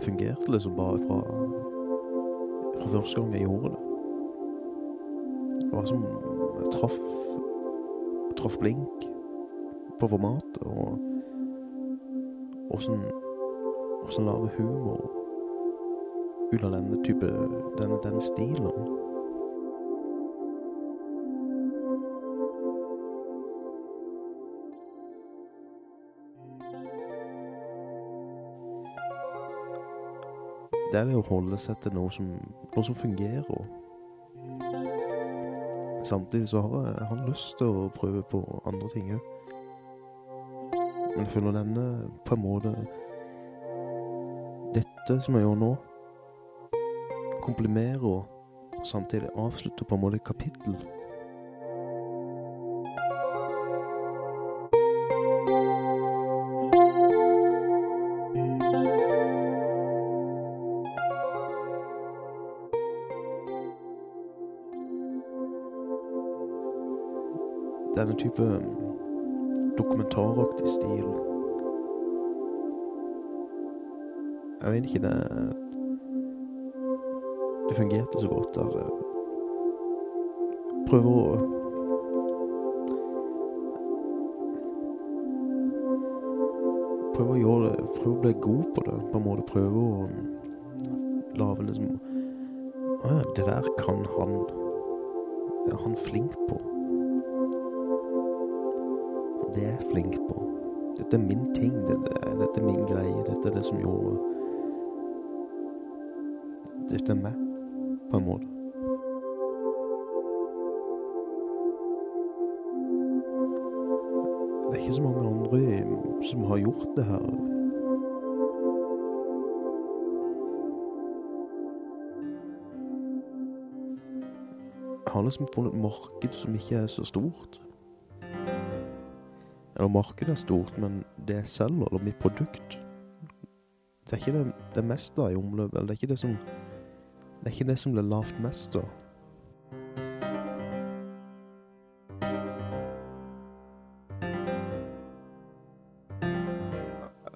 det fungerte liksom bare fra, fra første gang jeg gjorde det. Det var som jeg traff, traff blink på formatet, og åssen hvordan lave humor ut av denne type, denne, denne stilen. Er det å holde seg til noe som, noe som fungerer. Samtidig så har har lyst til å prøve på andre ting òg. Men jeg føler denne på en måte Dette som jeg gjør nå, komplimerer og samtidig avslutter på en måte kapittel. Type dokumentaraktig stil. Jeg vet ikke, det Det fungerte så godt at jeg prøver å Prøve å gjøre det Prøve å bli god på det. På en måte prøve å lage liksom Å ja, det der kan han er han flink på. Flink på. Dette er min ting. Dette dette er min greie. Dette er det som gjorde Dette er meg, på en måte. Det er ikke så mange andre som har gjort det her. Jeg har liksom funnet et marked som ikke er så stort. Eller markedet er stort, men det jeg selger, eller mitt produkt, det er ikke det, det meste i omløpet. eller det er ikke det som, det er ikke det som blir lavt mest da.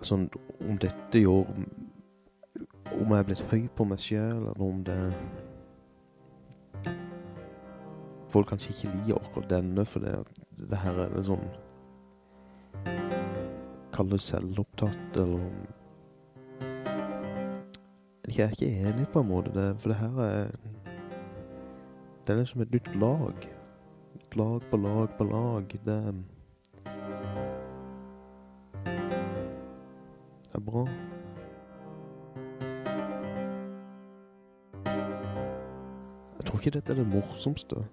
Sånn, om dette gjør, om jeg er blitt høy på meg selv, eller om det, folk kanskje ikke liker akkurat denne, for det, det her er det sånn, kall det selvopptatt, eller Jeg er ikke enig på en måte, det, for det her er Det er som et nytt lag. Et lag på lag på lag. Det er bra. Jeg tror ikke dette er det morsomste.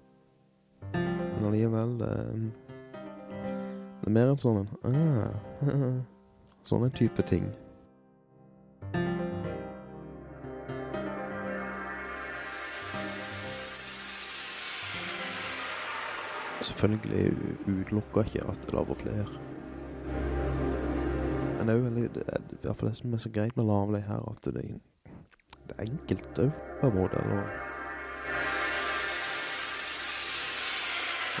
Men allikevel det, det er mer enn sånn ah, Sånne type ting. Selvfølgelig utelukker ikke at det laver flere. Men det er jo veldig, det er, i hvert fall det som er så greit med lavlei her, at det, det er enkelt òg, på en måte. Eller,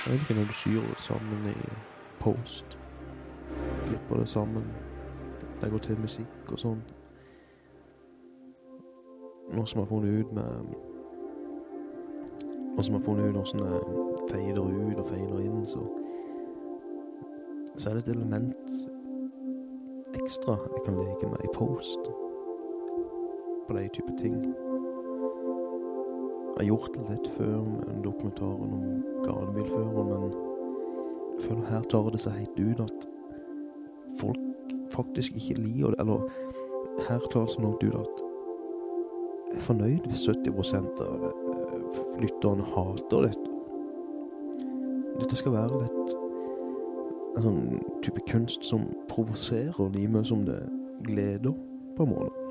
jeg vet ikke når du syr sammen i post. Klipper det sammen. Legger til musikk og sånn. Nå som har funnet ut med Nå som har funnet ut åssen det feider ut og feider inn, så Så er det et element ekstra jeg kan leke med i post. På de type ting. Jeg har gjort det litt før med dokumentaren om gatebilføreren, men føler her tar det seg helt ut at folk faktisk ikke liker det, eller her tar det seg langt ut at jeg er fornøyd hvis 70 av lytterne hater dette. Dette skal være litt en sånn type kunst som provoserer like mye som det gleder, på en måte.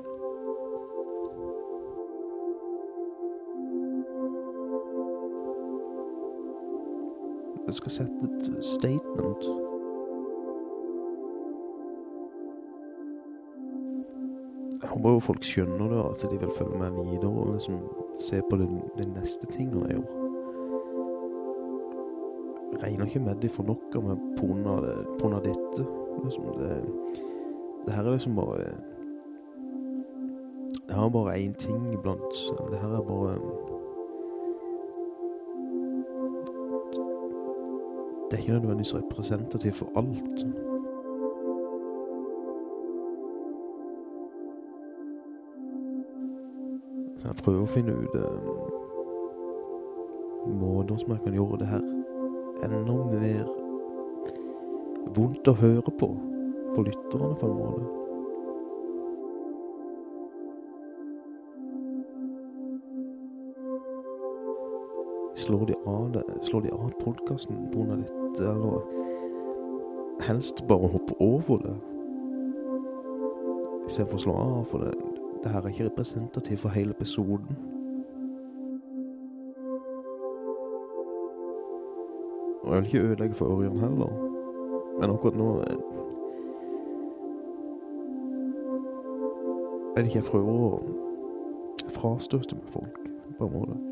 Jeg skal sette et statement. Jeg håper jo folk skjønner det, at de vil følge meg videre og liksom se på de, neste tingene jeg gjør. Jeg regner ikke med de får nok av meg pga. dette. Liksom det, det her er liksom bare det her er bare en ting iblant. Det her er bare... Det er ikke nødvendigvis representativt for alt. Så jeg prøver å finne ut eh, måter som jeg kan gjøre det her enda mer vondt å høre på for lytterne på en måte. Slår de av slår de av podcasten pga. grunn av eller helst bare hoppe over det. Hvis jeg får slå av, for det, det her er ikke representativt for hele episoden. Og jeg vil ikke ødelegge for Ørjan heller. Men akkurat nå eh, er det ikke jeg prøver å frastøte med folk, på en måte.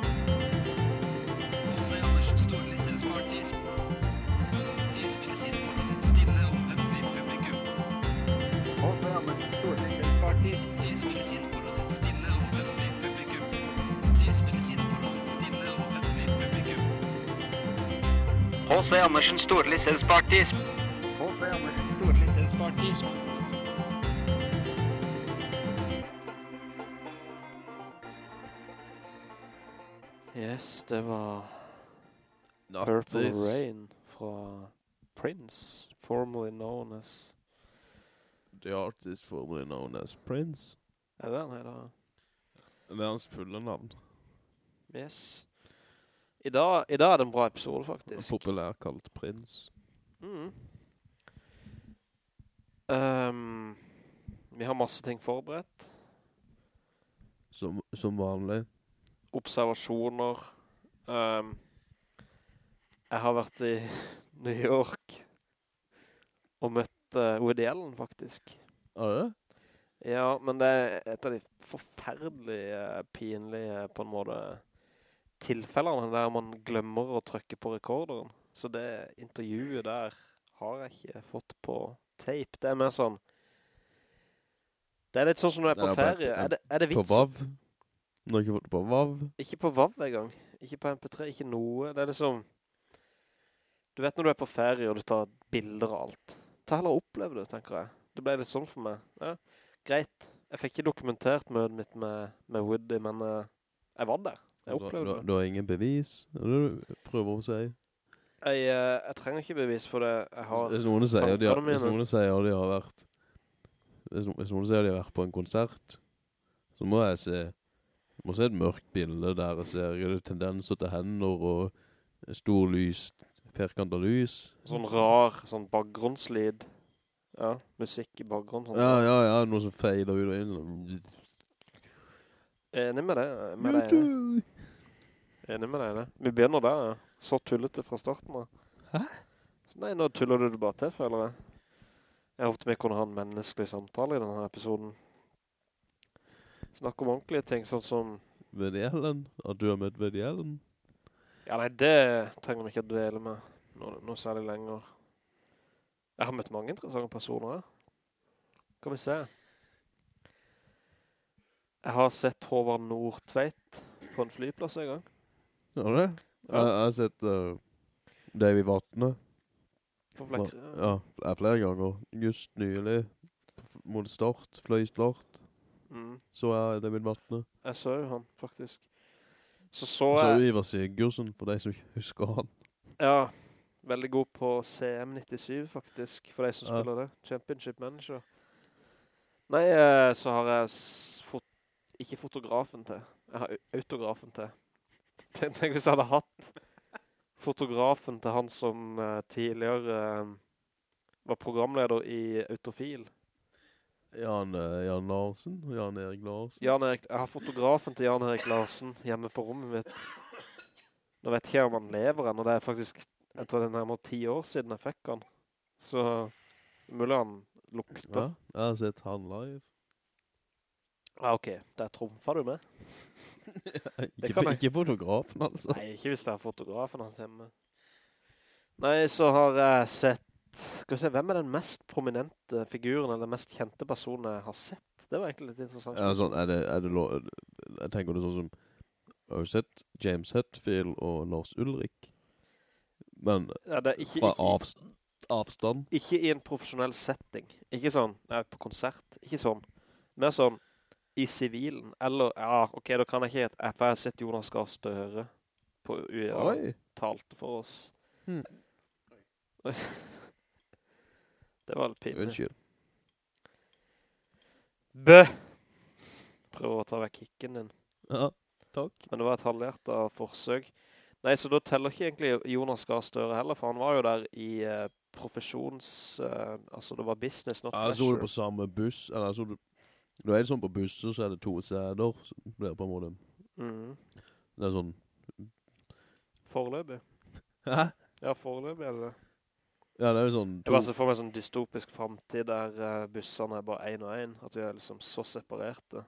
H.C. Andersens store lisensparty. H.C. Andersens store lisensparty. Yes, det var Purple Rain fra Prince, formerly known as... The artist formerly known as Prince. Er det han heter? Det er hans fulle navn. Yes. I dag, I dag er det en bra episode, faktisk. Populær kalt Prins. Mm. Um, vi har masse ting forberedt. Som, som vanlig. Observasjoner. Um, jeg har vært i New York og møtt uh, Woody Allen, faktisk. Er det? Ja, men det er et av de forferdelige, eh, pinlige, på en måte, tilfellene der man glemmer å trykke på rekorderen. Så det intervjuet der har jeg ikke fått på tape. Det er mer sånn... Det er litt sånn som når jeg er på er ferie. Er det, er det På vits? VAV? Når ikke på VAV? Ikke på VAV en gang. Ikke på MP3, ikke noe. Det er liksom... Du vet når du er på ferie og du tar bilder og alt. Ta heller og oppleve det, tenker jeg. Det ble litt sånn for meg. Ja, greit. Jeg fikk ikke dokumentert møtet mitt med, med Woody, men eh, jeg var der. Jeg Du, det. du, du har ingen bevis? Det du prøver å si? Jeg, eh, jeg trenger ikke bevis for det. Jeg har... Hvis noen sier de har, hvis noen sier de har vært hvis, no, hvis noen sier de har vært på en konsert så må jeg se jeg må se et mørkt bilde der jeg ser er det tendenser til hender og stor lys firkanta lys Sånn rar, sånn bakgrunnslyd. Ja, musikk i bakgrunnen. Sånn. ja, ja, ja, noe som feiler ut og inn Enig med det. Med det. Enig med deg i det. Vi begynner der, ja. Så tullete fra starten da. Hæ? Så nei, nå tuller du det bare til, føler jeg. Jeg håpte vi kunne ha en menneskelig samtale i denne episoden. Snakke om ordentlige ting, sånn som... Woody Allen at du har møtt Woody Allen Ja, nei, det trenger vi ikke å dvele med noe, noe særlig lenger. Jeg har møtt mange interessante personer, ja. Kan vi se. Jeg har sett Håvard Nordtveit på en flyplass en gang. har du det? Ja. Jeg, jeg har sett uh, Davy Vatne På Flekker, ja, ja. flere ganger just nylig mot start, fløy start Mm. så jeg David Vatne Jeg så jo han, faktisk. Så så jeg... så jo Ivar Sigurdsson, for de som husker han. Ja, veldig god på CM97, faktisk, for de som Ja. spiller det. Championship Manager. Nei, eh, så har jeg fot ikke fotografen til. Jeg har autografen til. Tenk, tenk hvis jeg hadde hatt fotografen til han som uh, tidligere uh, var programleder i Autofil. Jan, eh, Jan Larsen, Jan Erik Larsen. Jan Erik, jeg har fotografen til Jan Erik Larsen hjemme på rommet mitt. Nå vet ikke jeg om han lever ennå, det er faktisk, jeg tror det er nærmere ti år siden jeg fikk han. Så mulig han lukter. Ja, jeg har sett han live. Ja, ok. Der tromfer du med. ikke, jeg- ikke fotografen, altså. Nei, ikke hvis det er fotografen hans hjemme. Nei, så har jeg sett... Skal vi se, hvem er den mest prominente figuren, eller den mest kjente personen jeg har sett? Det var egentlig litt interessant. Ja, sånn, er det, er det lov, jeg tenker det sånn som, har du sett James Hetfield og Lars Ulrik? Men Ja, er ikke, fra avst avstand? ikke i en profesjonell setting. Ikke sånn, nei, på konsert. Ikke sånn. Mer sånn i sivilen. Eller, ja, ok, da kan jeg ikke hete, for jeg har sett Jonas Gahr Støre på UiA Oi! talte for oss. Hmm. det var litt pinlig. Unnskyld. Bø! Prøv å ta vekk kicken din. Ja, takk. Men det var et halvhjert av forsøk. Nei, så da teller ikke egentlig Jonas Gahr Støre heller, for han var jo der i uh, profesjons... Uh, altså, det var business, not Ja, jeg så du på samme buss, eller jeg så det, når er det sånn på busser, så er det to sæder, som blir på en måte, Mm. det er sånn, Foreløpig. hæ? Ja, foreløpig er det det. Ja, det er jo sånn, Jeg to, bare ser for meg sånn dystopisk fremtid der eh, bussene er bare en og en. At vi er liksom så separerte.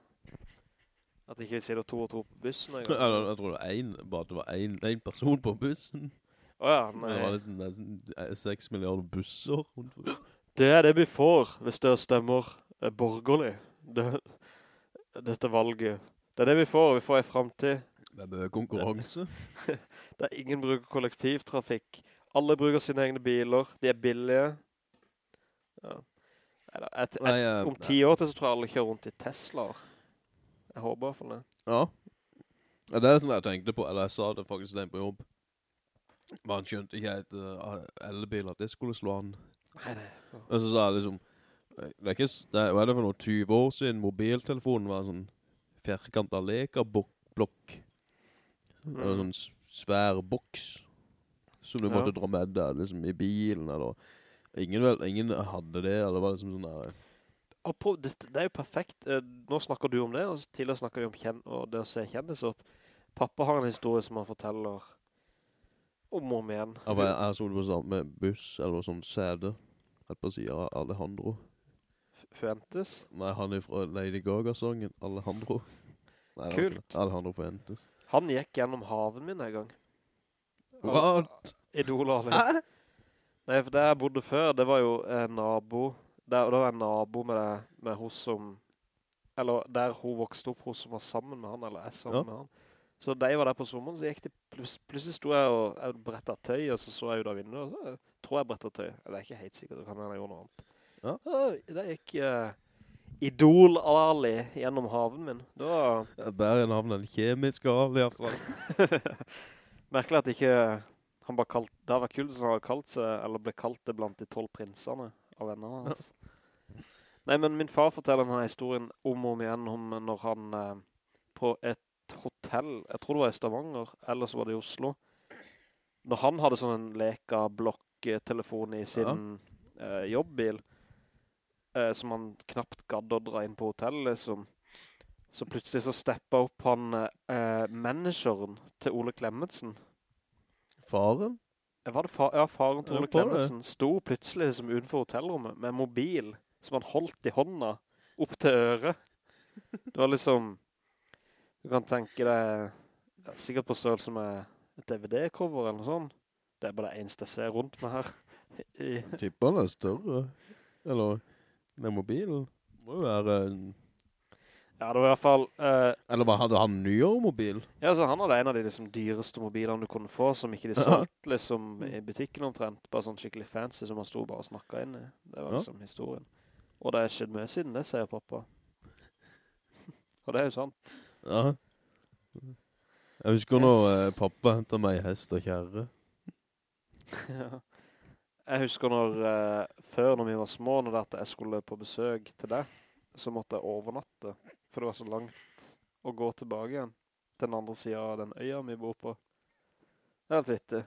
At ikke vi sitter to og to på bussen engang. Eller, jeg tror det var en, bare det var en, en person på bussen. Åja, nei det var liksom nesten eh, seks milliarder busser. Det er det vi får hvis dere stemmer eh, borgerlig. Det, dette valget. Det er det vi får. Vi får en fremtid Med er konkurranse. der ingen bruker kollektivtrafikk. Alle bruker sine egne biler. De er billige. Ja. Et, et, eh, om ti år til så tror jeg alle kjører rundt i Teslaer. Jeg håper i hvert fall det. Ja. Det er sånn jeg tenkte på, eller jeg sa det faktisk den på jobb. Men han skjønte ikke et uh, elbiler, at det skulle slå an. Nei, nei. Og så sa jeg liksom, det er ikke, det er, hva er det for noe, 20 år siden mobiltelefonen var en sånn firkantet av lekerblokk Mm. Eller sånn svær boks. Som du Ja. måtte dra med deg liksom, i bilen, eller... Ingen, vel, ingen hadde det, eller var det liksom sånn der... Apropos, det, det er jo perfekt. Eh, Nå snakker du om det, og tidligere snakker vi om kjen det å se kjendiser opp. Pappa har en historie som han forteller om og om igjen. Ja, jeg, jeg så det på sånn med buss, eller sånn sæde. Rett på siden av Alejandro. Fuentes. Nei, han er fra Lady Gaga-songen, Alejandro. Nei, det Kult. det. Alejandro Fuentes. Han gikk gjennom haven min en gang. What? Idol Ali. Hæ? Nei, for der jeg bodde før, det var jo en nabo. Der, det var en nabo med, med hos som... Eller der hun vokste opp, hos som var sammen med han, eller er sammen Ja. med han. Så da jeg var der på sommeren, så gikk det plutselig sto jeg og jeg brettet tøy, og så så jeg ut av vinduet, og så jeg tror jeg brettet tøy. Eller jeg er ikke helt sikkert, det kan jeg gjøre noe annet. Ja. det gikk uh, Idol Ali gjennom haven min. Var Ja, Bedre navn enn kjemisk Ali, i hvert fall. merkelig at ikke han bare kalt, det var kult som han hadde kalt seg, eller ble kalt det blant de tolv prinsene av vennene hans. Nei, men min far forteller denne historien om og om igjen om når han eh, på et hotell, jeg tror det var i Stavanger, eller så var det i Oslo, når han hadde sånn en leka blokktelefon i sin eh, jobbbil, eh, som han knapt gadd å dra inn på hotellet, liksom, så plutselig så steppet opp han eh, manageren til Ole Klemmensen. Faren? Eh, Var det fa ja, faren til Ole Klemmetsen sto plutselig liksom utenfor hotellrommet med mobil som han holdt i hånda opp til øret. Det var liksom, du kan tenke deg, ja, sikkert på størrelse med et DVD-cover eller noe sånt. Det er bare det eneste jeg ser rundt meg her. Tipper han er større. Eller, med mobilen. Må jo være ja, det var i hvert fall, Uh, Eller hva, hadde han nyere mobil? ja, så han hadde en av de liksom dyreste mobilene du kunne få, som ikke de satt solgte liksom i butikken omtrent. Bare sånn skikkelig fancy som han stod bare og snakket inn i. Det var Ja. liksom historien. Og det er skjedd mye siden det, sier pappa. Og det er jo sant. Ja. Jeg husker når eh, pappa hentet meg hest og kjære. Ja. Jeg husker når, eh, før når vi var små, når det jeg skulle på besøk til deg, så måtte jeg overnatte, for det var så langt å gå tilbake igjen til den andre siden av den øya vi bor på. Det er helt vittig.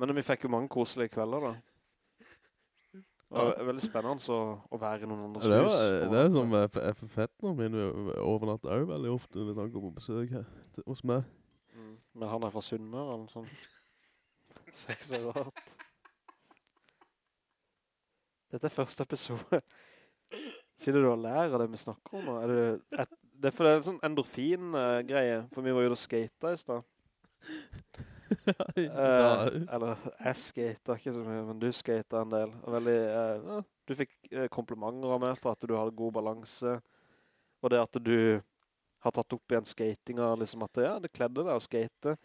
Men vi fikk jo mange koselige kvelder da. Det var veldig spennende å, å være i noen andres Det, hus. var, det er som for fett når vi overnatter også veldig ofte når vi går på besøk her til- hos meg. Mm. Men han er fra Sunnmøre eller noe sånt. Så ikke så rart. Dette er første episode. Sier du du har lært det vi snakker om nå? Er det, et, det er for det er en sånn endorfin-greie, for vi var jo da skater i sted. Eh, eller jeg skater ikke så mye, men du skater en del. Og veldig, eh, du fikk eh, komplimenter av meg for at du hadde god balanse. Og det at du har tatt opp igjen skatinga, liksom at ja, det kledde deg å skate.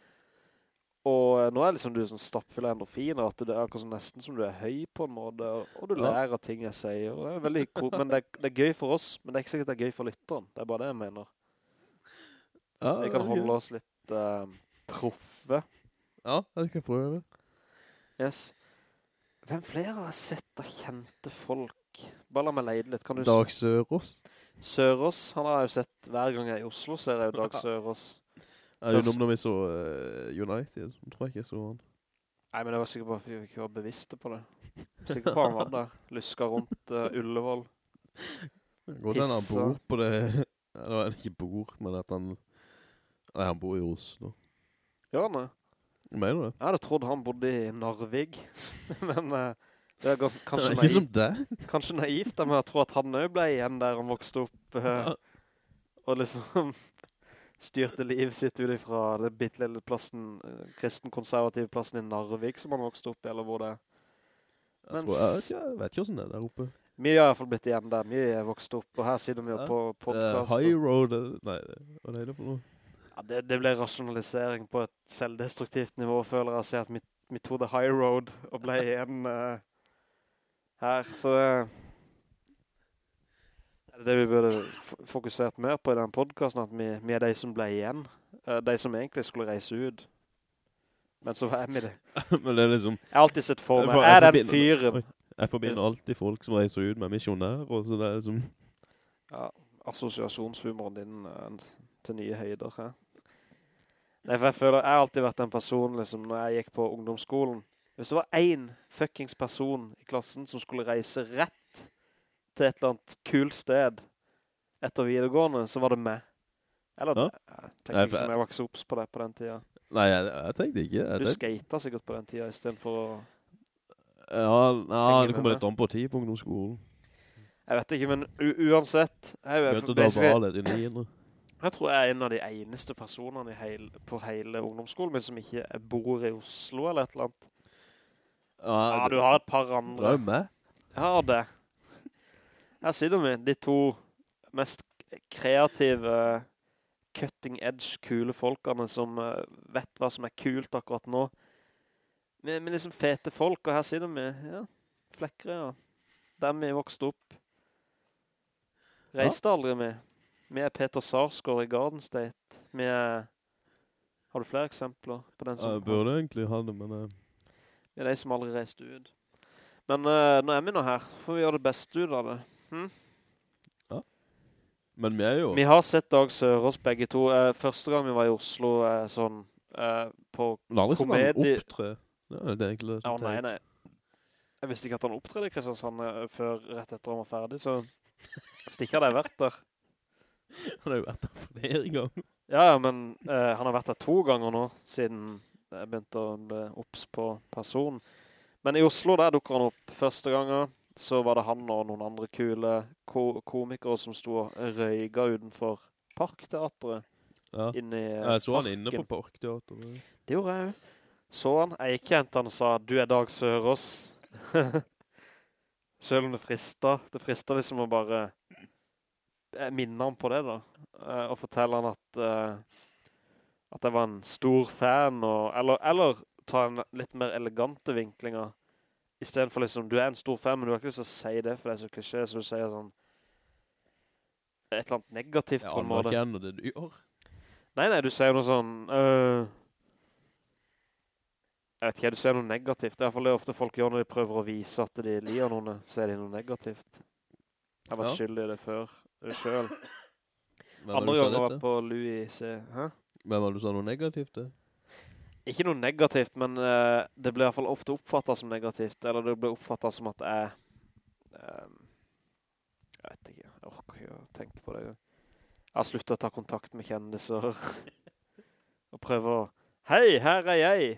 Og eh, nå er liksom du sånn stappfull av endorfiner, at det er akkurat sånn nesten som du er høy på en måte, og, du Ja. lærer ting jeg sier. Og det er veldig ko- men det er, det er gøy for oss, men det er ikke sikkert det er gøy for lytteren. Det er bare det jeg mener. ja, Vi kan holde gøy. oss litt uh, proffe. Ja, jeg skal prøve. Yes. Hvem flere har jeg sett av kjente folk? Bare la meg leide litt. Kan du Dag Sørås. Sørås, han har jeg jo sett hver gang jeg er i Oslo, ser jeg jo Dag Sørås. Jeg er utenom når vi så United. Jeg tror ikke så han. Nei, men jeg var sikker på at vi ikke var bevisste på det. Sikker på han var der. Luska rundt uh, Ullevål. Godt enn han bor på det... Eller han ikke bor, men at han... Nei, han bor i Oslo. Gjør han det? Mener du det? Jeg hadde trodd han bodde i Narvig. men uh, det er gans- kanskje, Ikke som det. kanskje naivt men jeg tror tro at han også ble igjen der han vokste opp. eh, og liksom styrte livet sitt ut ifra det bittelille plassen, kristenkonservative kristen-konservative plassen i Narvik som han vokste opp i, eller hvor det er. Jeg, tror, jeg, vet ikke, jeg vet ikke hvordan det er der oppe. Mye har i hvert fall blitt igjen der, mye er vokst opp, og her sitter vi jo Ja. på podcast. Uh, high Road, eh, nei, hva er det for noe? Ja, det, det ble rasjonalisering på et selvdestruktivt nivå, føler jeg, så jeg at vi, vi tog det high road og ble igjen uh, her, så Uh, det vi burde fokusert mer på i den podcasten, at vi, vi er de som ble igjen, Eh, de som egentlig skulle reise ut. Men så er vi det. Men det er liksom... Jeg har alltid sett for meg, Jeg er den fyren, Jeg forbinder alltid folk som reiser ut med misjonær, og så det er liksom... Ja, assosiasjonshumoren din eh, til nye høyder her. Nei, for jeg føler, jeg har alltid vært en person, liksom, når jeg gikk på ungdomsskolen. Hvis det var en fuckings person i klassen som skulle reise rett til et eller annet kult sted etter videregående, så var det med. Eller, Ja. jeg tenkte ikke som jeg var ikke så opps på det på den tiden. Nei, jeg, jeg tenkte ikke. Jeg Du skater sikkert på den tiden i stedet for å... ja, ja, det kommer litt om på tid på ungdomsskolen. Jeg vet ikke, men uansett... Jeg, jeg, jo- du å bare litt i niende. Jeg tror jeg er en av de eneste personene i heil, på hele ungdomsskolen min som ikke bor i Oslo eller et eller annet. Ja, det- du har et par Det er andre. med? jeg har det. Her sitter vi, de to mest kreative, cutting edge, kule folkene som eh, vet hva som er kult akkurat nå. Vi er liksom fete folk, og her sitter vi, ja, flekkere, ja. Der vi vokste opp. Reiste aldri med. Vi er Peter Sarsgaard i Garden State. Vi er... Har du flere eksempler på den som... Jeg burde egentlig ha det, men... eh, Vi er de som aldri reiste ut. Men uh, nå er vi nå her. for vi gjør det beste ut av det. Hm? Men vi er jo... Vi har sett Dag Sørås begge to. Eh, første gang vi var i Oslo, eh, sånn, eh, på... Komedie-. Ja, det er egentlig Ja, nei, nei. Jeg visste ikke at han opptredde i Kristiansand eh, før rett etter han var ferdig, så... Ikke hadde jeg vært der. Han har jo vært der flere ganger. Ja, ja, men eh, han har vært der to ganger nå, siden jeg begynte å bli opps på personen. Men i Oslo, der dukker han opp første gangen. Så var det han og noen andre kule ko komikere som sto og røyga utenfor Parkteatret. Ja. Inne i eh, Jeg så han inne på parkteatret. Det gjorde jeg jo. Så han. Jeg gikk hent han og sa, du er Dag Sørås. Selv om det frister. Det frister liksom å bare eh, minne ham på det da. Eh, og fortelle han at, at jeg var en stor fan. Og, eller, eller ta en litt mer elegante vinklinger. I stedet for liksom, du er en stor fan, men du har ikke lyst til å si det, for det er så klisjé, så du sier sånn, et eller annet negativt på en måte. anerkjenner det du gjør. Nei, nei, du sier noe sånn øh, Jeg vet ikke, du sier noe negativt Det er i hvert fall det ofte folk gjør når de prøver å vise at de liker noen Så er de noe negativt Jeg har vært Ja. skyldig i det før uh, Selv Hvem var det Andre ganger var på Louis C Hæ? Hvem var du sa noe negativt til? Ikke noe negativt, men uh, det blir i hvert fall ofte oppfattet som negativt, eller det blir oppfattet som at jeg, eh, jeg vet ikke, jeg orker ikke å tenke på det. Jeg har sluttet å ta kontakt med kjendiser, og prøve å, hei, her er jeg,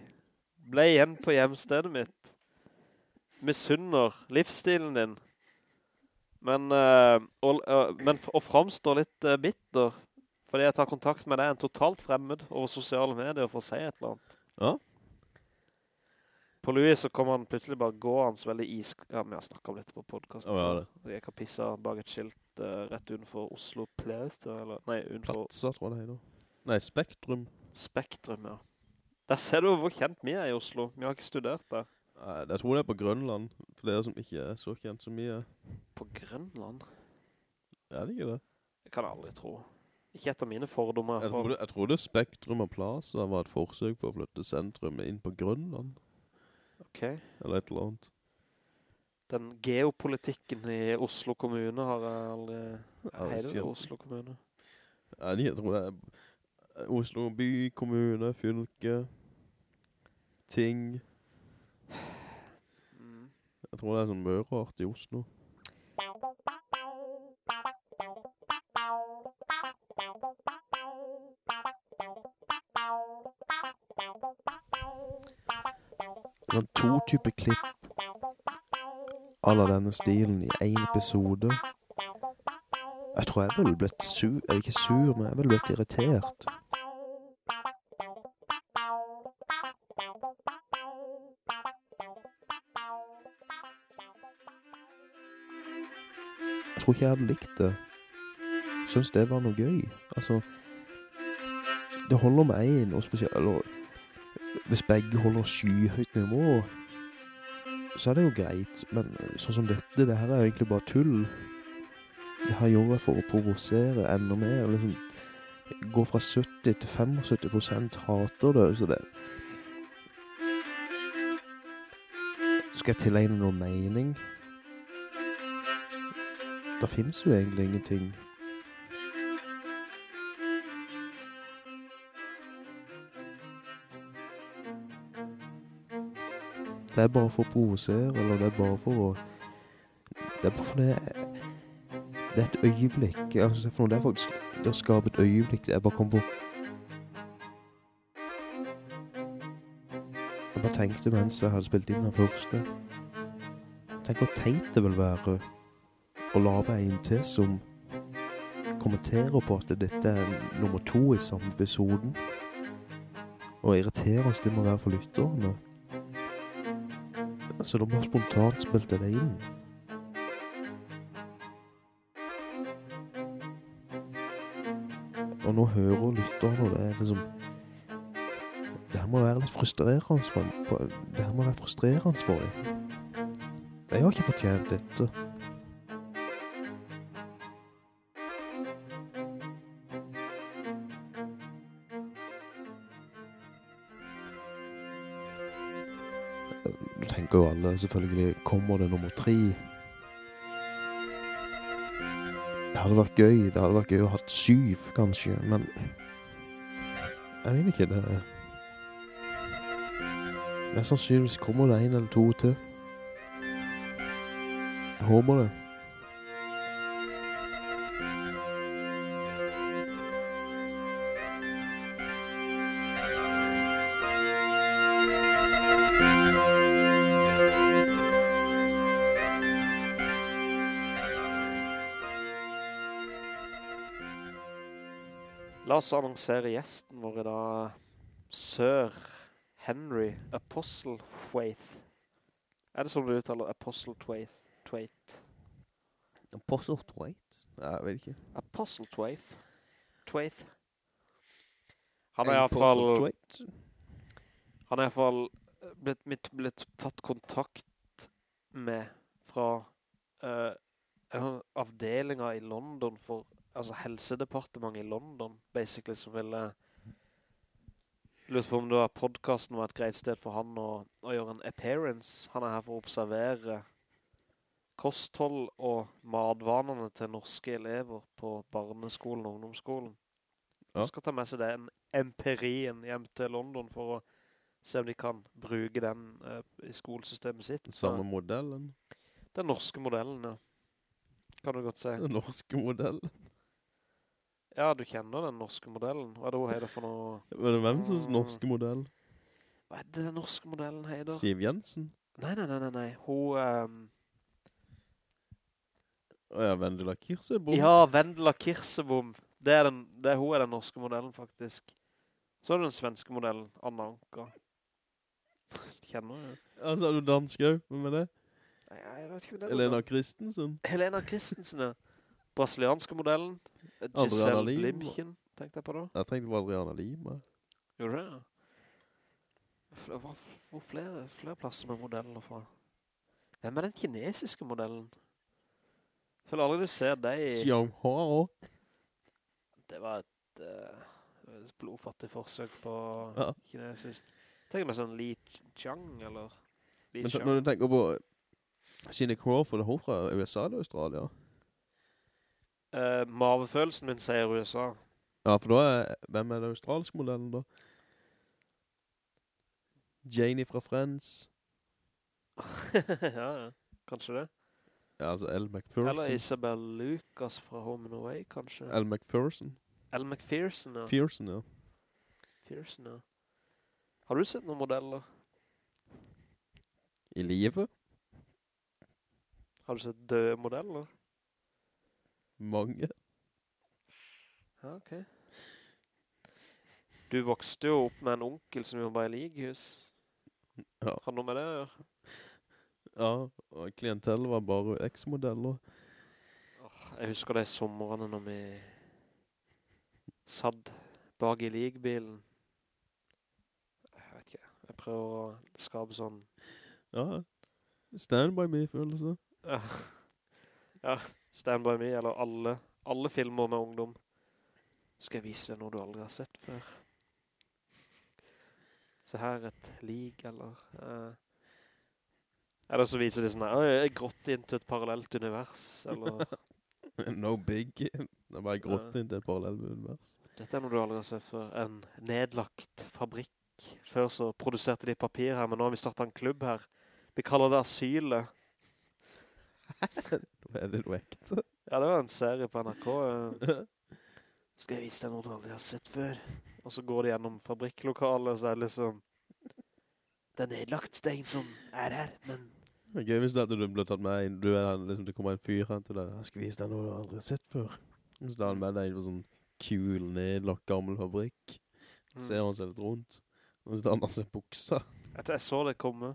ble igjen på hjemstedet mitt, misunner livsstilen din, men, uh, og, uh, men å framstå litt bitter, fordi jeg tar kontakt med deg, en totalt fremmed over sosiale medier for å si et eller annet. Ja. På Louis så kommer han plutselig bare gående veldig is... Ja, vi har snakket om dette på podcasten. Ja, det. Jeg kan pisse bak et skilt uh, rett utenfor Oslo Place, eller... Nei, utenfor Platsa, tror jeg det heter. Nei, Spektrum. Spektrum, ja. Der ser du hvor kjent vi er i Oslo. Vi har ikke studert der. Nei, jeg tror det er på Grønland, for dere som ikke er så kjent som vi er. På Grønland? Er det ikke det? Jeg kan aldri tro. Ikke etter mine fordommer. Jeg trodde, jeg trodde Spektrum og Plaza var et forsøk på å flytte sentrum inn på Grønland, Ok. eller et eller annet. Den geopolitikken i Oslo kommune har jeg aldri... Ja, Hei, det Oslo kommune. Jeg tror det er Oslo by, kommune, fylke, ting. Mm. Jeg tror det er sånn mørart i Oslo. Det var to typer klipp av denne stilen i en episode. Jeg tror jeg ville blitt sur, eller ikke sur, men jeg ville blitt irritert. Jeg tror ikke jeg hadde likt det. Jeg synes det var noe gøy. Altså, det holder med én, og spesielt, eller hvis begge holder skyhøyt nivå, så er det jo greit. Men sånn som dette, det her er jo egentlig bare tull. Det her gjør jeg for å provosere enda mer. Liksom, gå fra 70 til 75 prosent hater det, så det... Skal jeg tilegne noen mening? Da finnes jo egentlig ingenting. Det er bare for å provosere, eller det er bare for å... Det er bare for det... Det er et øyeblikk. Altså, for noe, det er faktisk det å skape et øyeblikk. Det er bare å komme på... Jeg bare tenkte mens jeg hadde spilt inn den første. Tenk hvor teit det vil være å lave en til som kommenterer på at dette er nummer to i samme episoden. Og irriterende det må være for lytterne. Så de bare spontant spilte det inn. Og nå hører og lytter han, og det er liksom... Det her må være litt frustrerende for- Det her må være frustrerende for dem. Jeg har ikke fortjent dette. Jo alle, selvfølgelig kommer det nummer tre. Det hadde vært gøy, det hadde vært gøy å ha syv, kanskje, men... Jeg vet ikke, det... Mest sannsynligvis kommer det en eller to til. Jeg håper det. La oss annonsere gjesten vår i dag. Sir Henry Apostlethwaite. Er det sånn du uttaler Apostlethwaite? Apostle Twaith Nei, jeg vet ikke. Apostlethwaite? Twaith. Han er i hvert fall... Apostle? Han er i hvert fall blitt, mitt, blitt tatt kontakt med fra uh, en i London for, altså helsedepartementet i London, basically, som ville lurt på om det var podcasten var et greit sted for han å, å gjøre en appearance. Han er her for å observere kosthold og matvanene til norske elever på barneskolen og ungdomsskolen. Ja. Han skal ta med seg den empirien hjem til London for å Se om de kan bruke den uh, i skolesystemet sitt. Samme modellen. Den norske modellen, ja. Kan du godt si. Den norske modellen. Ja, du kjenner den norske modellen. Hva er det hun heter for noe? Men hvem som norske modell? Hva er det den norske modellen heter? Siv Jensen? Nei, nei, nei, nei, nei. Hun, ehm, Åja, Vendela Kirsebom? ja, Vendela Kirsebom. Det er den, det er, hun er den norske modellen, faktisk. Så er det den svenske modellen, Anna Anka. Kjenner du? Altså, er du dansk også? Hvem er det? Nei, jeg vet ikke hvem det er. Helena Kristensen? Helena Kristensen, ja. Brasilianske modellen. Giselle Lima. Blimchen, tenkte jeg på da. Jeg tenkte på Adriana Lima. Gjorde det? Det hvor flere, flere plasser med modeller fra. Hvem er den kinesiske modellen? Jeg føler aldri du ser deg i... Xiaohua. Det var et, uh, et blodfattig forsøk på Ja. kinesisk. Tenk meg sånn Li Chang, eller Li Men Chang. når du tenker på Sine Crawford, hun fra USA eller Australia? Eh, mavefølelsen min sier USA. Ja, for da er, hvem er den australske modellen da? Janie fra Friends. ja, ja. Kanskje det. Ja, altså Elle McPherson. Eller Isabel Lucas fra Home and Away, kanskje. Elle McPherson. Elle McPherson, ja. Pearson, ja. Pearson, ja. Har du sett noen modeller? I livet. Har du sett døde modeller? Mange. Ja, ok. Du vokste jo opp med en onkel som jobba i lighus. Ja. Har noe med det å gjøre? Ja, og klientell var bare X-modeller. Jeg husker de sommerene når vi satt bak i ligbilen. Jeg vet ikke, jeg prøver å skape sånn Ja, Stand By Me-følelse. Ja, ja Stand By Me, eller alle, alle filmer med ungdom. Skal jeg vise deg noe du aldri har sett før? Se her et lig, eller... Er eller så viser de sånn her, jeg grått inn til et parallelt univers, eller no big. Det er bare grått inn til et parallelt univers. dette er noe du aldri har sett før. En nedlagt fabrikk. Før så produserte de papir her, men nå har vi startet en klubb her. Vi kaller det Asylet. Er det noe ekte? Ja, det var en serie på NRK. Skal jeg vise deg noe du aldri har sett før? Og så går de gjennom fabrikklokalet, så er det liksom... Det er nedlagt, det er ingen som er her, men... Det er gøy hvis det at du ble tatt med inn. Du er liksom, det kommer en fyr her til deg. Jeg skal vise deg noe du aldri har sett før. Så det er han med deg inn på sånn kul, nedlagt gammel fabrikk. Ser han seg litt rundt. Og så tar han av seg buksa. Jeg så det komme.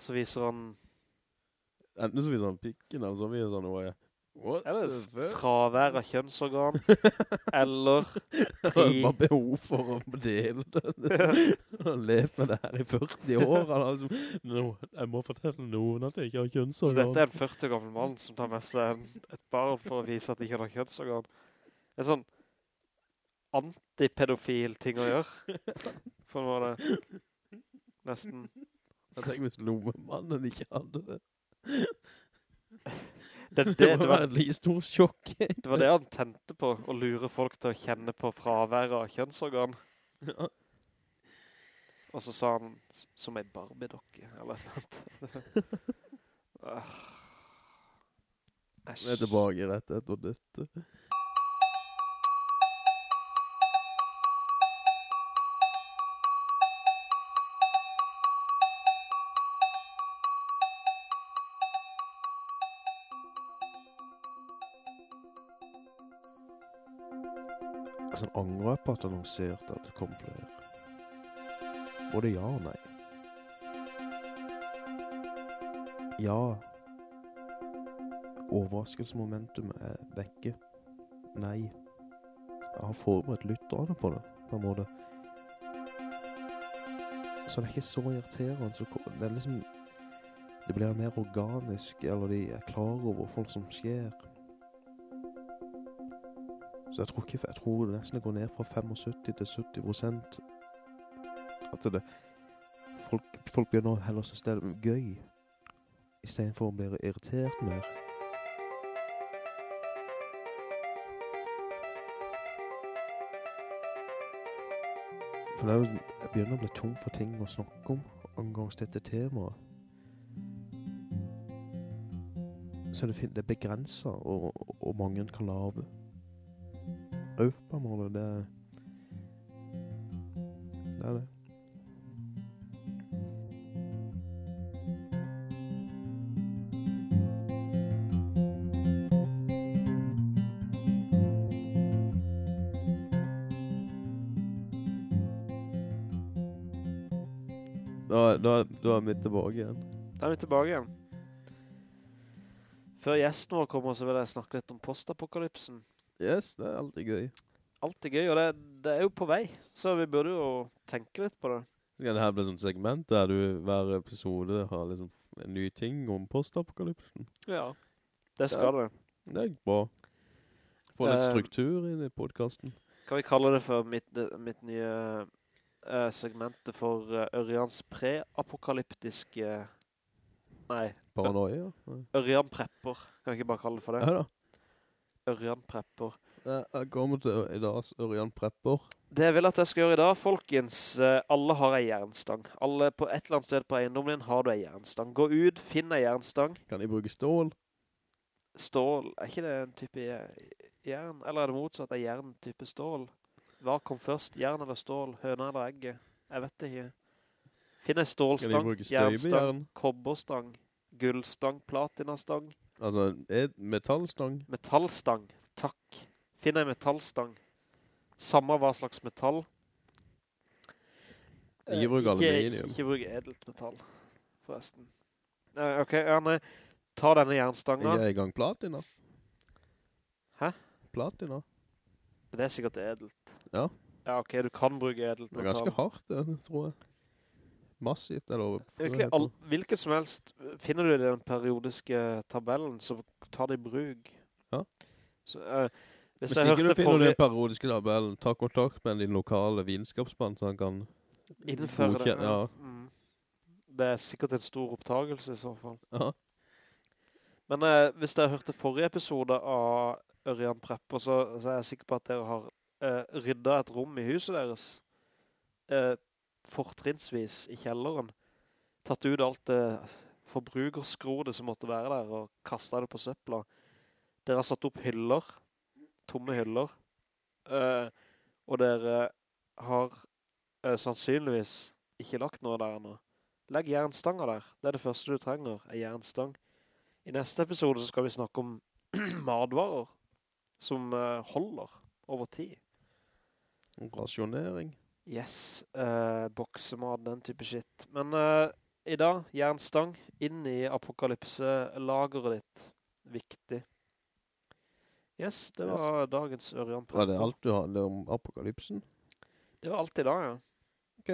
Så viser han... Enten så vi sånn pikken, eller så viser sånn noe. What Eller fravær av kjønnsorgan. eller krig. bare behov for å dele det. Han har levd med det her i 40 år. Liksom, no, jeg må fortelle noen at jeg ikke har kjønnsorgan. Så dette er en 40 gammel mann som tar med seg en, et barn for å vise at de ikke har kjønnsorgan. En sånn antipedofil ting å gjøre. For nå var det nesten... Jeg tenker hvis lommemannen ikke hadde det. Det, Det, det, det, var, et stort sjokk. det var det han tente på, å lure folk til å kjenne på fraværet av kjønnsorgan. Ja. Og så sa han, som en Barbie-dokke, eller noe. annet. Ah. Æsj. Vi er tilbake rett etter dette. Sånn angrer jeg på at jeg annonserte at det kom flere. Både ja og nei. Ja. Overraskelsesmomentumet er vekke. Nei. Jeg har forberedt lytterne på det, på en måte. Så det er ikke så irriterende. Så det er liksom... Det blir mer organisk, eller de er klar over folk som skjer. Så jeg tror ikke, jeg tror nesten går ned fra 75 til 70 prosent. At det, folk, folk begynner å heller synes det er gøy, i stedet for å bli irritert mer. For det er jo, jeg begynner å bli tom for ting å snakke om angående dette temaet. Så det, det er begrenset og, og mange kan Europamålet, det. Det er det. Da, da, da er vi tilbake igjen. Da er vi tilbake igjen. Før gjesten vår kommer, så vil jeg snakke litt om postapokalypsen. Yes, det er alltid gøy. Alt er gøy, og det, det er jo på vei, så vi burde jo tenke litt på det. Skal det her bli sånn segment der du hver episode har liksom en ny ting om postapokalypsen? Ja. Det skal det. Det er bra. Få litt Eh, struktur inn i podcasten. Kan vi kalle det for mitt, mitt nye uh, segmentet for uh, Ørjans preapokalyptiske Nei, Paranoia. Ørjan Prepper. Kan vi ikke bare kalle det for det? Ja da. Ørjan Prepper. Jeg kommer til i dag, Ørjan Prepper. Det jeg vil at jeg skal gjøre i dag, folkens, alle har en jernstang. Alle på et eller annet sted på eiendommen din har du en jernstang. Gå ut, finn en jernstang. Kan de bruke stål? Stål, er ikke det en type jern? Eller er det motsatt, en jern type stål? Hva kom først, jern eller stål? Høna eller egget? Jeg vet det ikke. Finn en stålstang, jernstang, kobberstang, gullstang, platinastang, Altså, et metallstang? metallstang. Takk. Finner en metallstang. Samme hva slags metall. Ikke bruk Eh, aluminium. Ikke, ikke bruk edelt metall, forresten. Uh, ok, Erne, ta denne jernstangen. Jeg er i gang platina. Hæ? Platina. Det er sikkert edelt. Ja. Ja, ok, du kan bruke edelt metall. Det er ganske hardt, det, tror jeg. Massivt, eller Egentlig, all, hvilket som helst, finner du i den periodiske tabellen, så tar det i bruk. Ja. Så, uh, hvis Hvis ikke du finner den periodiske tabellen, ta kontakt med din lokale vinskapsmann, så han kan innføre det. ja. Mm. Det er sikkert en stor opptagelse i så fall. Ja. Men eh, hvis dere hørte forrige episode av Ørjan Prepper, så, så er jeg sikker på at dere har eh, ryddet et rom i huset deres. Eh, fortrinnsvis i kjelleren. Tatt ut alt det forbrukerskrodet som måtte være der, og kastet det på søpla. Dere har satt opp hyller, tomme hyller. Eh, og dere har eh, sannsynligvis ikke lagt noe der ennå. Legg jernstanger der. Det er det første du trenger, er jernstang. I neste episode skal vi snakke om matvarer som eh, holder over tid. Rasjonering. Yes, Uh, boksemat, den type shit. Men uh, i dag, jernstang inn i apokalypse-lageret ditt. Viktig. Yes, det Yes. var dagens Ørjan Var det alt du hadde om apokalypsen? Det var alt i dag, ja. Ok.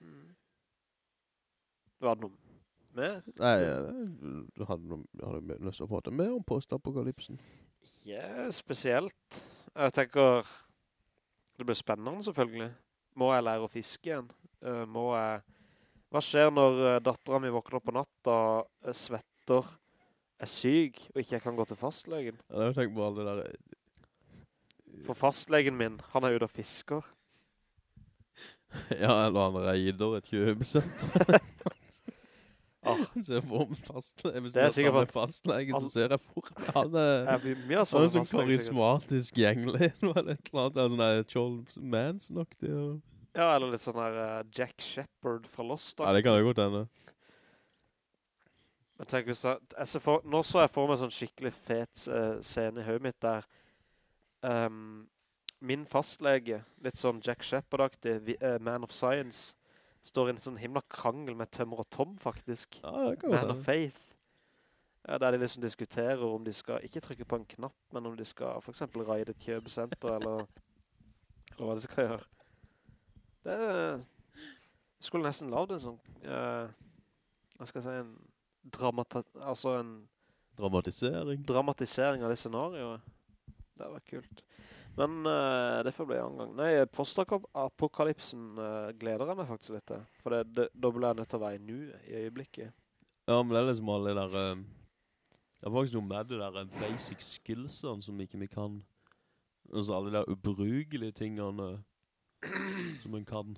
Mm. Var det noe mer? Nei, eh, du hadde, noe- hadde lyst til å prate mer om postapokalypsen. Ja, spesielt. Jeg tenker, det blir spennende selvfølgelig. Må jeg lære å fiske igjen? Eh, må jeg... Hva skjer når uh, datteren min våkner på natta, og svetter, er syk, og ikke jeg kan gå til fastlegen? Ja, det har jo tenkt på alle det der... For fastlegen min, han er ute og fisker. Ja, eller han reider et kjøpesenter. Ah. ser får meg fastlege. Hvis Det er det er sikkert samme fastlege, så ser jeg for meg han er... Mye er sånn sikkert. karismatisk gjengelig eller et eller annet. Det er sånn der Charles Manson-aktig. og- Ja, eller litt sånn her uh, Jack Shepard fra Lost. Ja, det kan jo godt hende. Men tenk hvis jeg, jeg for, nå så jeg for meg sånn skikkelig fet uh, scene i høyet mitt der um, min fastlege, litt sånn Jack Shepard-aktig, vi- eh, man of science, står i en sånn himla krangel med Tømmer og Tom, faktisk. Ja, det kan Man of faith. Ja, der de liksom diskuterer om de skal ikke trykke på en knapp, men om de skal for eksempel raide et kjøpesenter, eller, eller hva de skal gjøre. Det skulle nesten lavd en sånn, uh, hva skal jeg si, en dramata, altså en Dramatisering. dramatisering av det scenarioet. Det var kult. Men uh, det får bli en gang. Nei, postapokalypsen uh, gleder jeg meg faktisk litt til. For det, det, da blir jeg nødt til å være i nu i øyeblikket. Ja, men det er liksom alle der... Uh, Det er faktisk noe med det der basic skillsene som ikke vi kan. Altså alle de der ubrugelige tingene. Som en kan.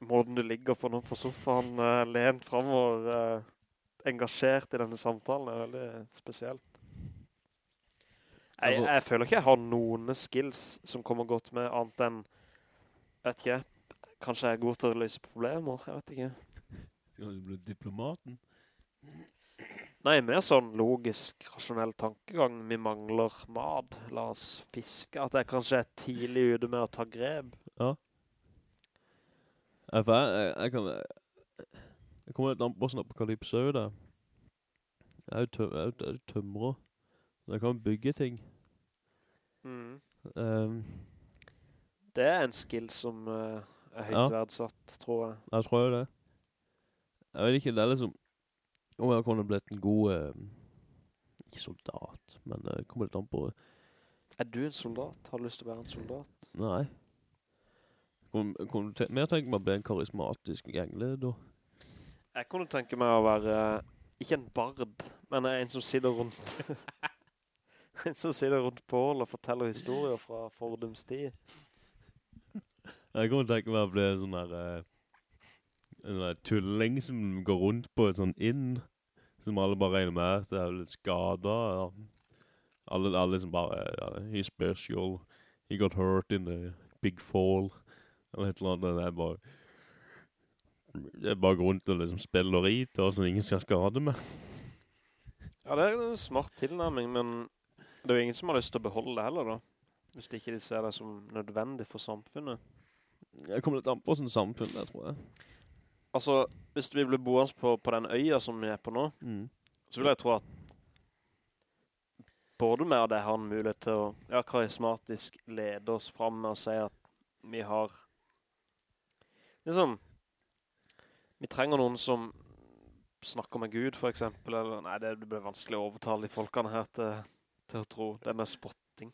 Måten du ligger på nå på sofaen, uh, lent fremover, uh, engasjert i denne samtalen, er veldig spesielt. Jeg, Altså- jeg føler ikke jeg har noen skills som kommer godt med, annet enn, vet ikke, kanskje jeg er god til å løse problemer, jeg vet ikke. Skal du bli diplomaten? Nei, mer sånn logisk, rasjonell tankegang. Vi mangler mad, la oss fiske. At jeg kanskje er tidlig ute med å ta grep. Ja. Jeg, jeg, jeg kan... Jeg kommer litt an på sånn apokalypse jo- jeg er jo tømrer. Jeg kan bygge ting. Ehm, Det er en skill som uh, er høyt Ja. verdsatt, tror jeg. jeg tror jo det. Jeg vet ikke, det er liksom... Om jeg kunne blitt en god... Uh, ikke soldat, men det kommer litt an på... Er du en soldat? Har du lyst til å være en soldat? Nei. Kunne, kunne te mer tenke meg å bli en karismatisk gjengleder. Jeg kunne tenke meg å være, ikke en bard, men en som sitter rundt, som sitter rundt bål og forteller historier fra fordums tid. Jeg kunne tenke meg at det er sånn der... eh, en sånn der tulling som går rundt på et sånn inn. Som alle bare regner med at det er litt skadet. Ja. Alle, alle som bare... Ja, he's special. He got hurt in the big fall. Eller et eller annet. Det er bare... Det er bare gå rundt og liksom spille og rite, og sånn ingen skal skade med. Ja, det er en smart tilnærming, men det er jo ingen som har lyst til å beholde det heller da. Hvis de ikke ser det som nødvendig for samfunnet. Jeg kommer litt an på sånn samfunn det tror jeg. Altså, hvis vi blir boende på, på den øya som vi er på nå, Mm. så vil jeg tro at både med det har en mulighet til å ja, karismatisk lede oss frem med å si at vi har liksom vi trenger noen som snakker med Gud for eksempel eller nei, det blir vanskelig å overtale de folkene her til, til å tro det med spotting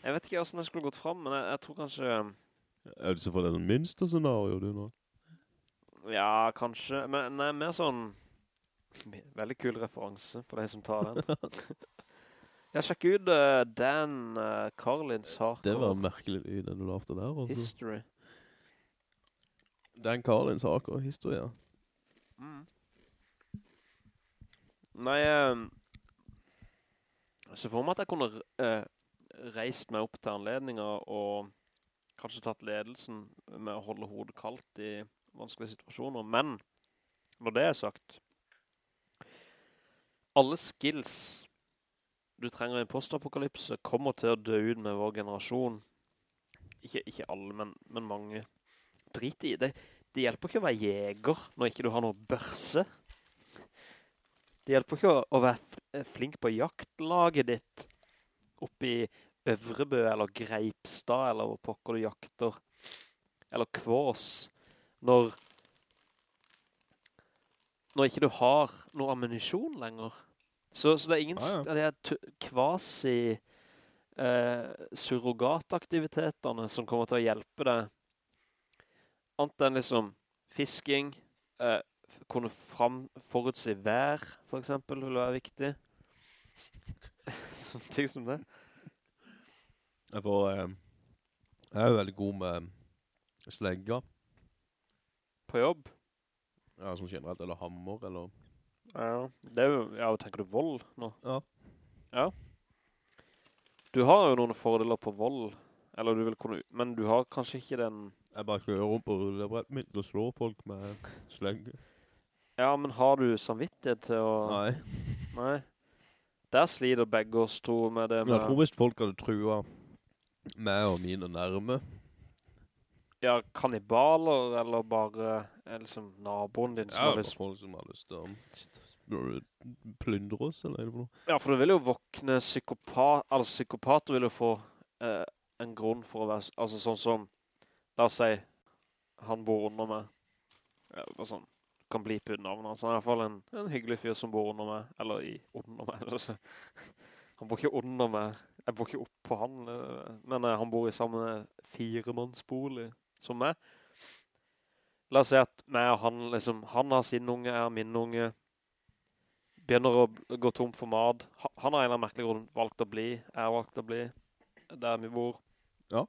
jeg vet ikke hvordan jeg skulle gått frem men jeg, jeg tror kanskje Er det så for det sånn minsterscenario du nå? ja, kanskje men nei, mer sånn veldig kul referanse på de som tar den Ja, sjekk ut uh, Dan uh, Carlins Hardcore Det var en merkelig lyd den du lavte der, altså. History. Dan Carlins Hardcore History, ja. Mm. Nei, um, ser for meg at jeg kunne uh, reist meg opp til anledninger og kanskje tatt ledelsen med å holde hodet kaldt i vanskelige situasjoner. Men, når det er sagt, alle skills du trenger i en postapokalypse kommer til å dø ut med vår generasjon. Ikke, ikke alle, men, men mange. Drit i det. Det hjelper ikke å være jeger når ikke du har noe børse. Det hjelper ikke å, å være flink på jaktlaget ditt oppe i Øvrebø eller Greipstad eller hvor pokker du jakter. Eller Kvås. Når, når ikke du har noe ammunisjon lenger. Så, så det er ingen Ah, ja. kvasi eh, surrogataktivitetene som kommer til å hjelpe deg. Annet enn liksom fisking, eh, kunne fram, forutsi vær, for eksempel, vil være viktig. Sånne ting som det. Jeg får... eh, jeg er jo veldig god med slegger. På jobb. Ja, som generelt, eller hammer, eller... Ja, det er jo, ja, tenker du vold nå? Ja. Ja. Du har jo noen fordeler på vold, eller du vil kunne, men du har kanskje ikke den, Jeg bare kjører rundt på rullebrettet mitt og slår folk med slegge. Ja, men har du samvittighet til å, Nei. nei. Der slider begge oss to med det Med... jeg tror hvis folk hadde trua meg og mine nærme, ja, kannibaler, eller bare, eh, liksom, naboen din som ja, har lyst Ja, folk som har lyst til å plyndre oss, eller er for noe? Ja, for du vil jo våkne psykopat, altså psykopater vil jo få eh, en grunn for å være, altså sånn som, la oss si, han bor under meg, ja, sånn, kan bli på navnet, hans. han er i hvert fall en, en hyggelig fyr som bor under meg, eller i, under meg, altså. han bor ikke under meg, jeg bor ikke opp på han, eh, men eh, han bor i samme firemannsbolig som meg. La oss si at meg og han, liksom, han har sin unge, jeg har min unge, begynner å gå tom for mat. Han har en eller merkelig grunn valgt å bli. Jeg har valgt å bli der vi bor. Ja.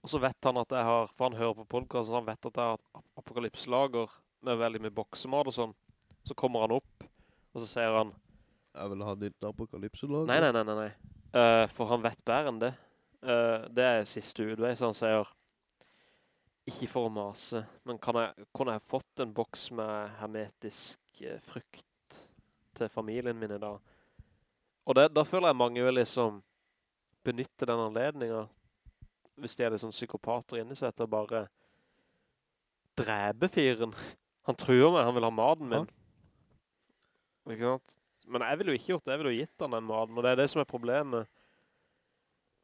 Og så vet han at jeg har, for han hører på podcast, så han vet at jeg har et apokalypselager med veldig mye boksemat og sånn. Så kommer han opp, og så sier han, Jeg vil ha ditt apokalypselag. nei, nei, nei, nei, nei. Eh, for han vet bedre enn det. Uh, det er siste utvei, så han sier, ikke for å mase, men kan jeg, kunne jeg fått en boks med hermetisk uh, frukt til familien min i dag? Og det, da føler jeg mange vil liksom benytte den anledningen, hvis de er litt sånn psykopater inni seg, til å bare drepe fyren. Han truer meg, han vil ha maden min. Ikke sant? Men jeg ville jo ikke gjort det, jeg ville jo gitt han den maden, og det er det som er problemet.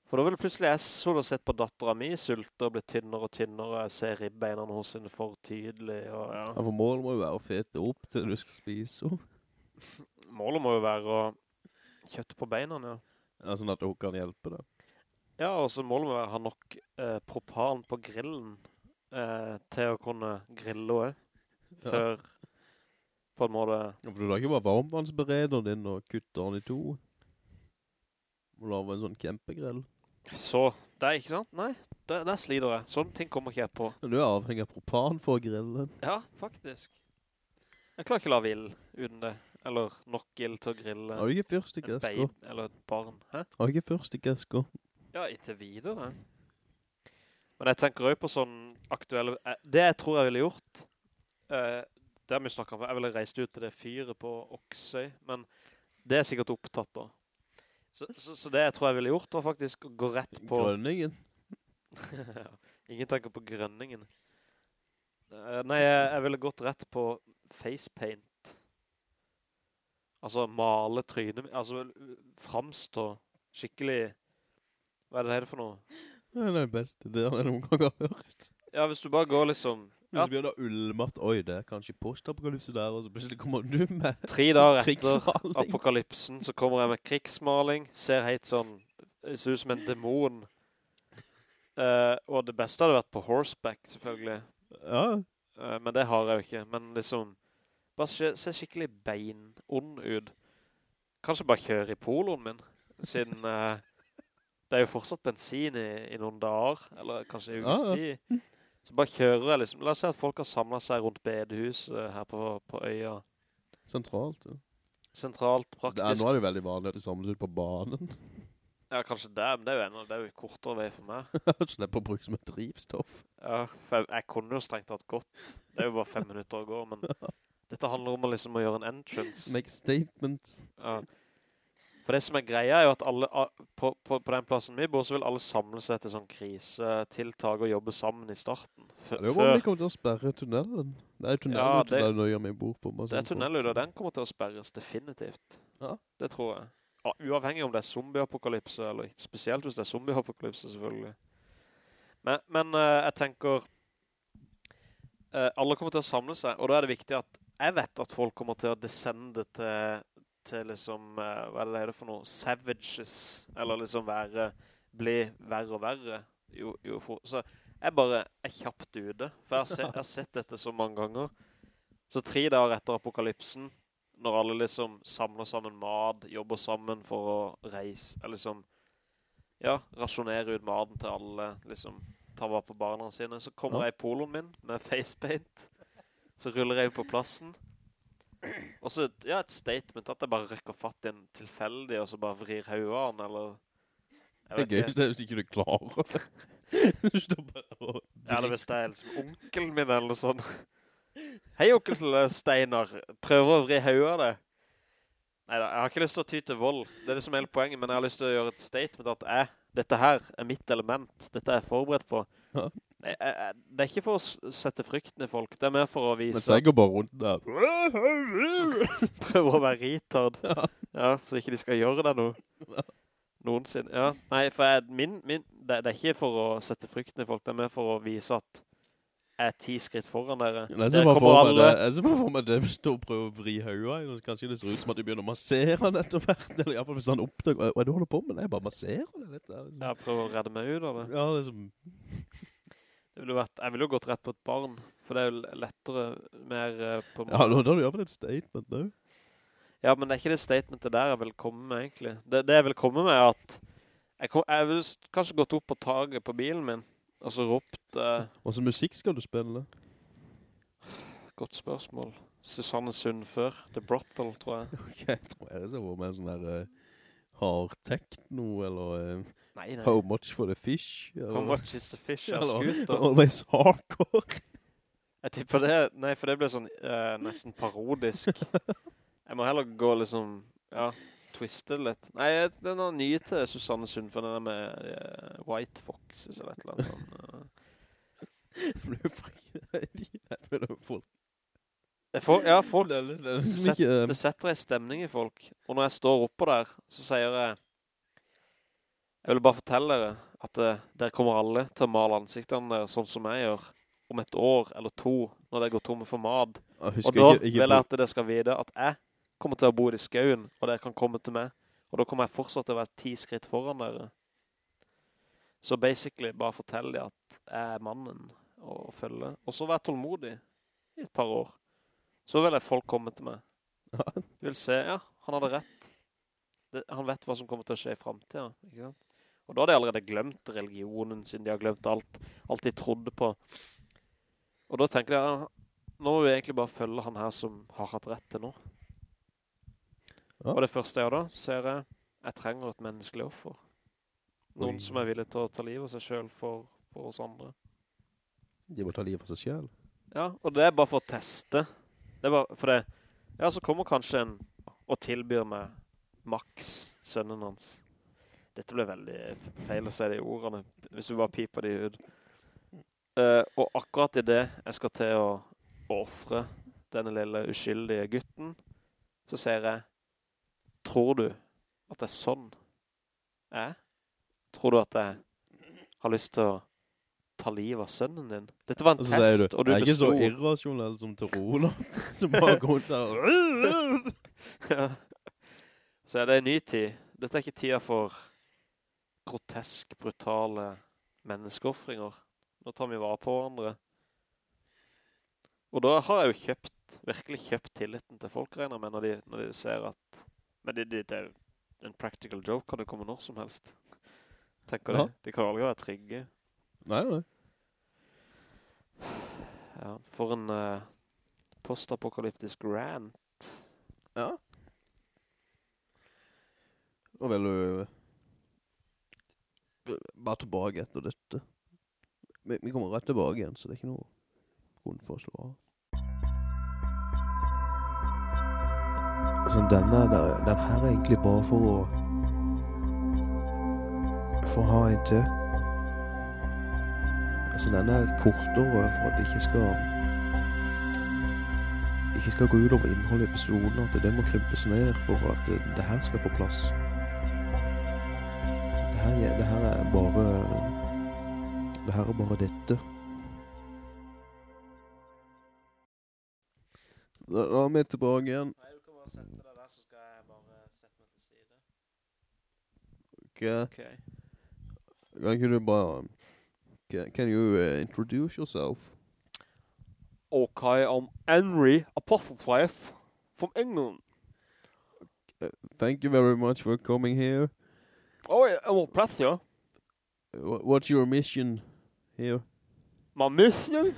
For da vil plutselig jeg så da sett på datteren min sulte og bli tynnere og tynnere, og jeg ser ribbeinene hos henne for tydelig, og ja. Ja, for målet må jo være å fete opp til du skal spise henne. Målet må jo være å kjøtte på beina, ja. Ja, sånn at hun kan hjelpe deg. Ja, og så målet må være å ha nok eh, propan på grillen eh, til å kunne grille Ja. Før på en måte Ja, for du har ikke bare varmvannsberederen din og kutter den i to. Og lave en sånn kjempegrill. Så, det er ikke sant? Nei, det, det slider jeg. Sånne ting kommer ikke jeg på. Men du er avhengig av propan for å grille. Ja, faktisk. Jeg klarer ikke å la vill uten det. Eller nok ild til å grille Har du ikke en fyrstikkesker? babe eller et barn. Hæ? Har du ikke fyrstikkesker? Ja, inntil videre. Men jeg tenker også på sånn aktuelle... eh, Det jeg tror jeg ville gjort, eh, det har vi snakket om, jeg ville reist ut til det fyret på Oksøy, men det er sikkert opptatt da. Så, så, så det jeg tror jeg ville gjort var faktisk å gå rett på... Grønningen? Ingen tenker på grønningen. Eh, Nei, jeg, jeg ville gått rett på facepaint. Altså male trynet, altså framstå skikkelig, hva er det heter for noe? Det er det beste det jeg noen gang har hørt. Ja, hvis du bare går liksom Hvis Ja. du begynner å ulme at, oi, det er kanskje postapokalypse der, og så plutselig kommer du med tre dager etter apokalypsen, så kommer jeg med krigsmaling, ser helt sånn, det ser ut som en dæmon. Uh, og det beste hadde vært på horseback, selvfølgelig. Ja, Uh, men det har jeg jo ikke. Men liksom, bare se, se skikkelig beinond ut. Kanskje bare kjøre i poloen min, siden uh, det er jo fortsatt bensin i, i noen dager, eller kanskje i ukes Ja, ja. Så bare kjører jeg liksom, la oss si at folk har samlet seg rundt bedehuset her på, på øya. sentralt. Ja. Sentralt, praktisk. er, nå er det jo veldig vanlig at de samles ut på banen. Ja, kanskje det, men det er jo enda, det er jo kortere vei for meg. Slipper å bruke som et drivstoff. Ja, jeg, jeg kunne jo strengt tatt godt. Det er jo bare fem minutter å gå, men dette handler om å liksom å gjøre en entrance. Make statement. Ja. For det som er greia er jo at alle, på, på, på den plassen vi bor, så vil alle samle seg til sånn krisetiltak og jobbe sammen i starten. F Det er jo bare om de kommer til å sperre tunnelen. Det er tunnelen Ja, det- den vi bor på. det er tunnelen, og den kommer til å sperres definitivt. Ja. Det tror jeg. Ja, uavhengig om det er zombieapokalypse, eller spesielt hvis det er zombieapokalypse, selvfølgelig. Men, men uh, jeg tenker, uh, alle kommer til å samle seg, og da er det viktig at jeg vet at folk kommer til å descende til, til liksom, eh, hva er det det heter for noe? Savages, eller liksom være, bli verre og verre. Jo, jo, for, så jeg bare er kjapt ute, for jeg har, sett, jeg har sett dette så mange ganger. Så tre dager etter apokalypsen, når alle liksom samler sammen mat, jobber sammen for å reise, eller liksom, ja, rasjonere ut maten til alle, liksom, ta vare på barna sine, så kommer Ja. jeg i poloen min med facepaint, så ruller jeg på plassen, og så, ja, et statement at jeg bare røkker fatt i en tilfeldig, og så bare vrir av han, eller... Det er gøy hvis, det hvis ikke du klarer det. Du står bare og... Ja, eller hvis det er liksom onkelen min eller sånt. Hei, onkel Steinar. Prøver å vri av det. Neida, jeg har ikke lyst til å ty til vold. Det er det som er hele poenget, men jeg har lyst til å gjøre et statement at jeg, dette her er mitt element. Dette er jeg forberedt på. Ja. Jeg, jeg, jeg, det er ikke for å sette frykten i folk. Det er mer for å Men vise så jeg går bare rundt der. prøver å være retard. Ja, så ikke de skal gjøre det noe. Noensinne. Ja, nei, for jeg, min, min, det, det er ikke for å sette frykten i folk, det er mer for å vise at jeg er ti skritt foran dere. Ser Dere bare kommer alle- det. Jeg ser bare for meg det står og prøver å vri og kanskje det ser ut som at de begynner å massere han etter hvert, eller i hvert fall hvis han oppdager, hva er det du holder på med? Nei, jeg bare masserer det litt. Liksom. Ja, prøver å redde meg ut av det. Ja, liksom, ville vært, jeg ville jo gått rett på et barn, for det er jo lettere, mer eh, på... ja, nå har du vel et statement nå. Ja, men det er ikke det statementet der jeg vil komme med, egentlig. Det, det jeg vil komme med er at jeg, kom, jeg ville kanskje gått opp på taget på bilen min, Og så ropt... eh, Hva slags musikk skal du spille? godt spørsmål, Susanne Sund før, The Brothel, tror jeg. Ok, jeg tror jeg det så være med sånn der uh, hard techno, eller eh, Nei, nei. How much for the fish? Eller, How much is the fish? Eller. Always hardcore. Jeg tipper det, nei, for det ble sånn uh, nesten parodisk. Jeg må heller gå liksom, ja, twiste litt. Nei, den er nye til Susanne Sundfør, den der med uh, White Foxes eller et eller annet sånt. Blir du fri? Jeg føler folk... Får, ja, folk, Det det det, liksom set, det setter en stemning i folk. Og når jeg står oppå der, så sier jeg, jeg vil bare fortelle dere at eh, dere kommer alle til å male ansiktene der, sånn som jeg gjør, om et år eller to, når dere går tomme for mad. Og da ikke, ikke vil jeg at dere skal vite at jeg kommer til å bo i skauen, og dere kan komme til meg. Og da kommer jeg fortsatt til å være ti skritt foran dere. Så basically bare fortell dem at jeg er mannen og følge. Og så være tålmodig i et par år. Så ville folk komme til meg. Du De vil se, ja, han hadde rett. Det, han vet hva som kommer til å skje i fremtiden, ikke sant? Og da hadde jeg allerede glemt religionen sin, de har glemt alt, alt de trodde på. Og da tenker jeg, nå må vi egentlig bare følge han her som har hatt rett til nå. Ja. Og det første jeg gjør da, ser jeg, jeg trenger et menneskelig offer. Noen Oi. som er villig til å ta liv av seg selv for, for oss andre. De må ta liv av seg selv. Ja, og det er bare for å teste. Det var for det, ja, så kommer kanskje en og tilbyr meg Max, sønnen hans. Dette ble veldig feil å si de ordene, hvis du bare piper de ut. Uh, og akkurat i det jeg skal til å offre denne lille uskyldige gutten, så ser jeg, tror du at det er sånn jeg? Tror du at jeg har lyst til å ta liv av sønnen din? Dette var en altså, test, du, og du jeg er ikke så irrasjonell som til Rola, som bare går rundt der. Ja. Så er det en ny tid. Dette er ikke tida for grotesk, brutale menneskeoffringer. Nå tar vi vare på hverandre. Og da har jeg jo kjøpt, virkelig kjøpt tilliten til folk, regner med, når de, når de ser at... Men det, det, det er jo en practical joke, kan det komme når som helst. Tenker Ja. de. De kan aldri være trygge. Nei, nei. Ja, for en uh, postapokalyptisk rant. Ja. Og vil du bare tilbake etter dette. Vi, vi kommer rett tilbake igjen, så det er ikke noe grunn for å slå av. Altså, denne, den her er egentlig bare for å for å ha en til. Altså, denne er kortere for at det ikke skal ikke skal gå ut over innholdet i episoden, at det må krympes ned for at det, det her skal få plass. Det her, er- det her er bare Det her er bare dette. Da, da er vi tilbake igjen. Nei, du kan bare sette deg der, så skal jeg bare sette meg til side. Ok, Ok. Kan ikke du bare Can, can you uh, introduce yourself? Okay, I'm Henry Apostlethwaite from England. Thank you very much for coming here. Oh, yeah, well, pleasure. Wha- What's your mission here? My mission?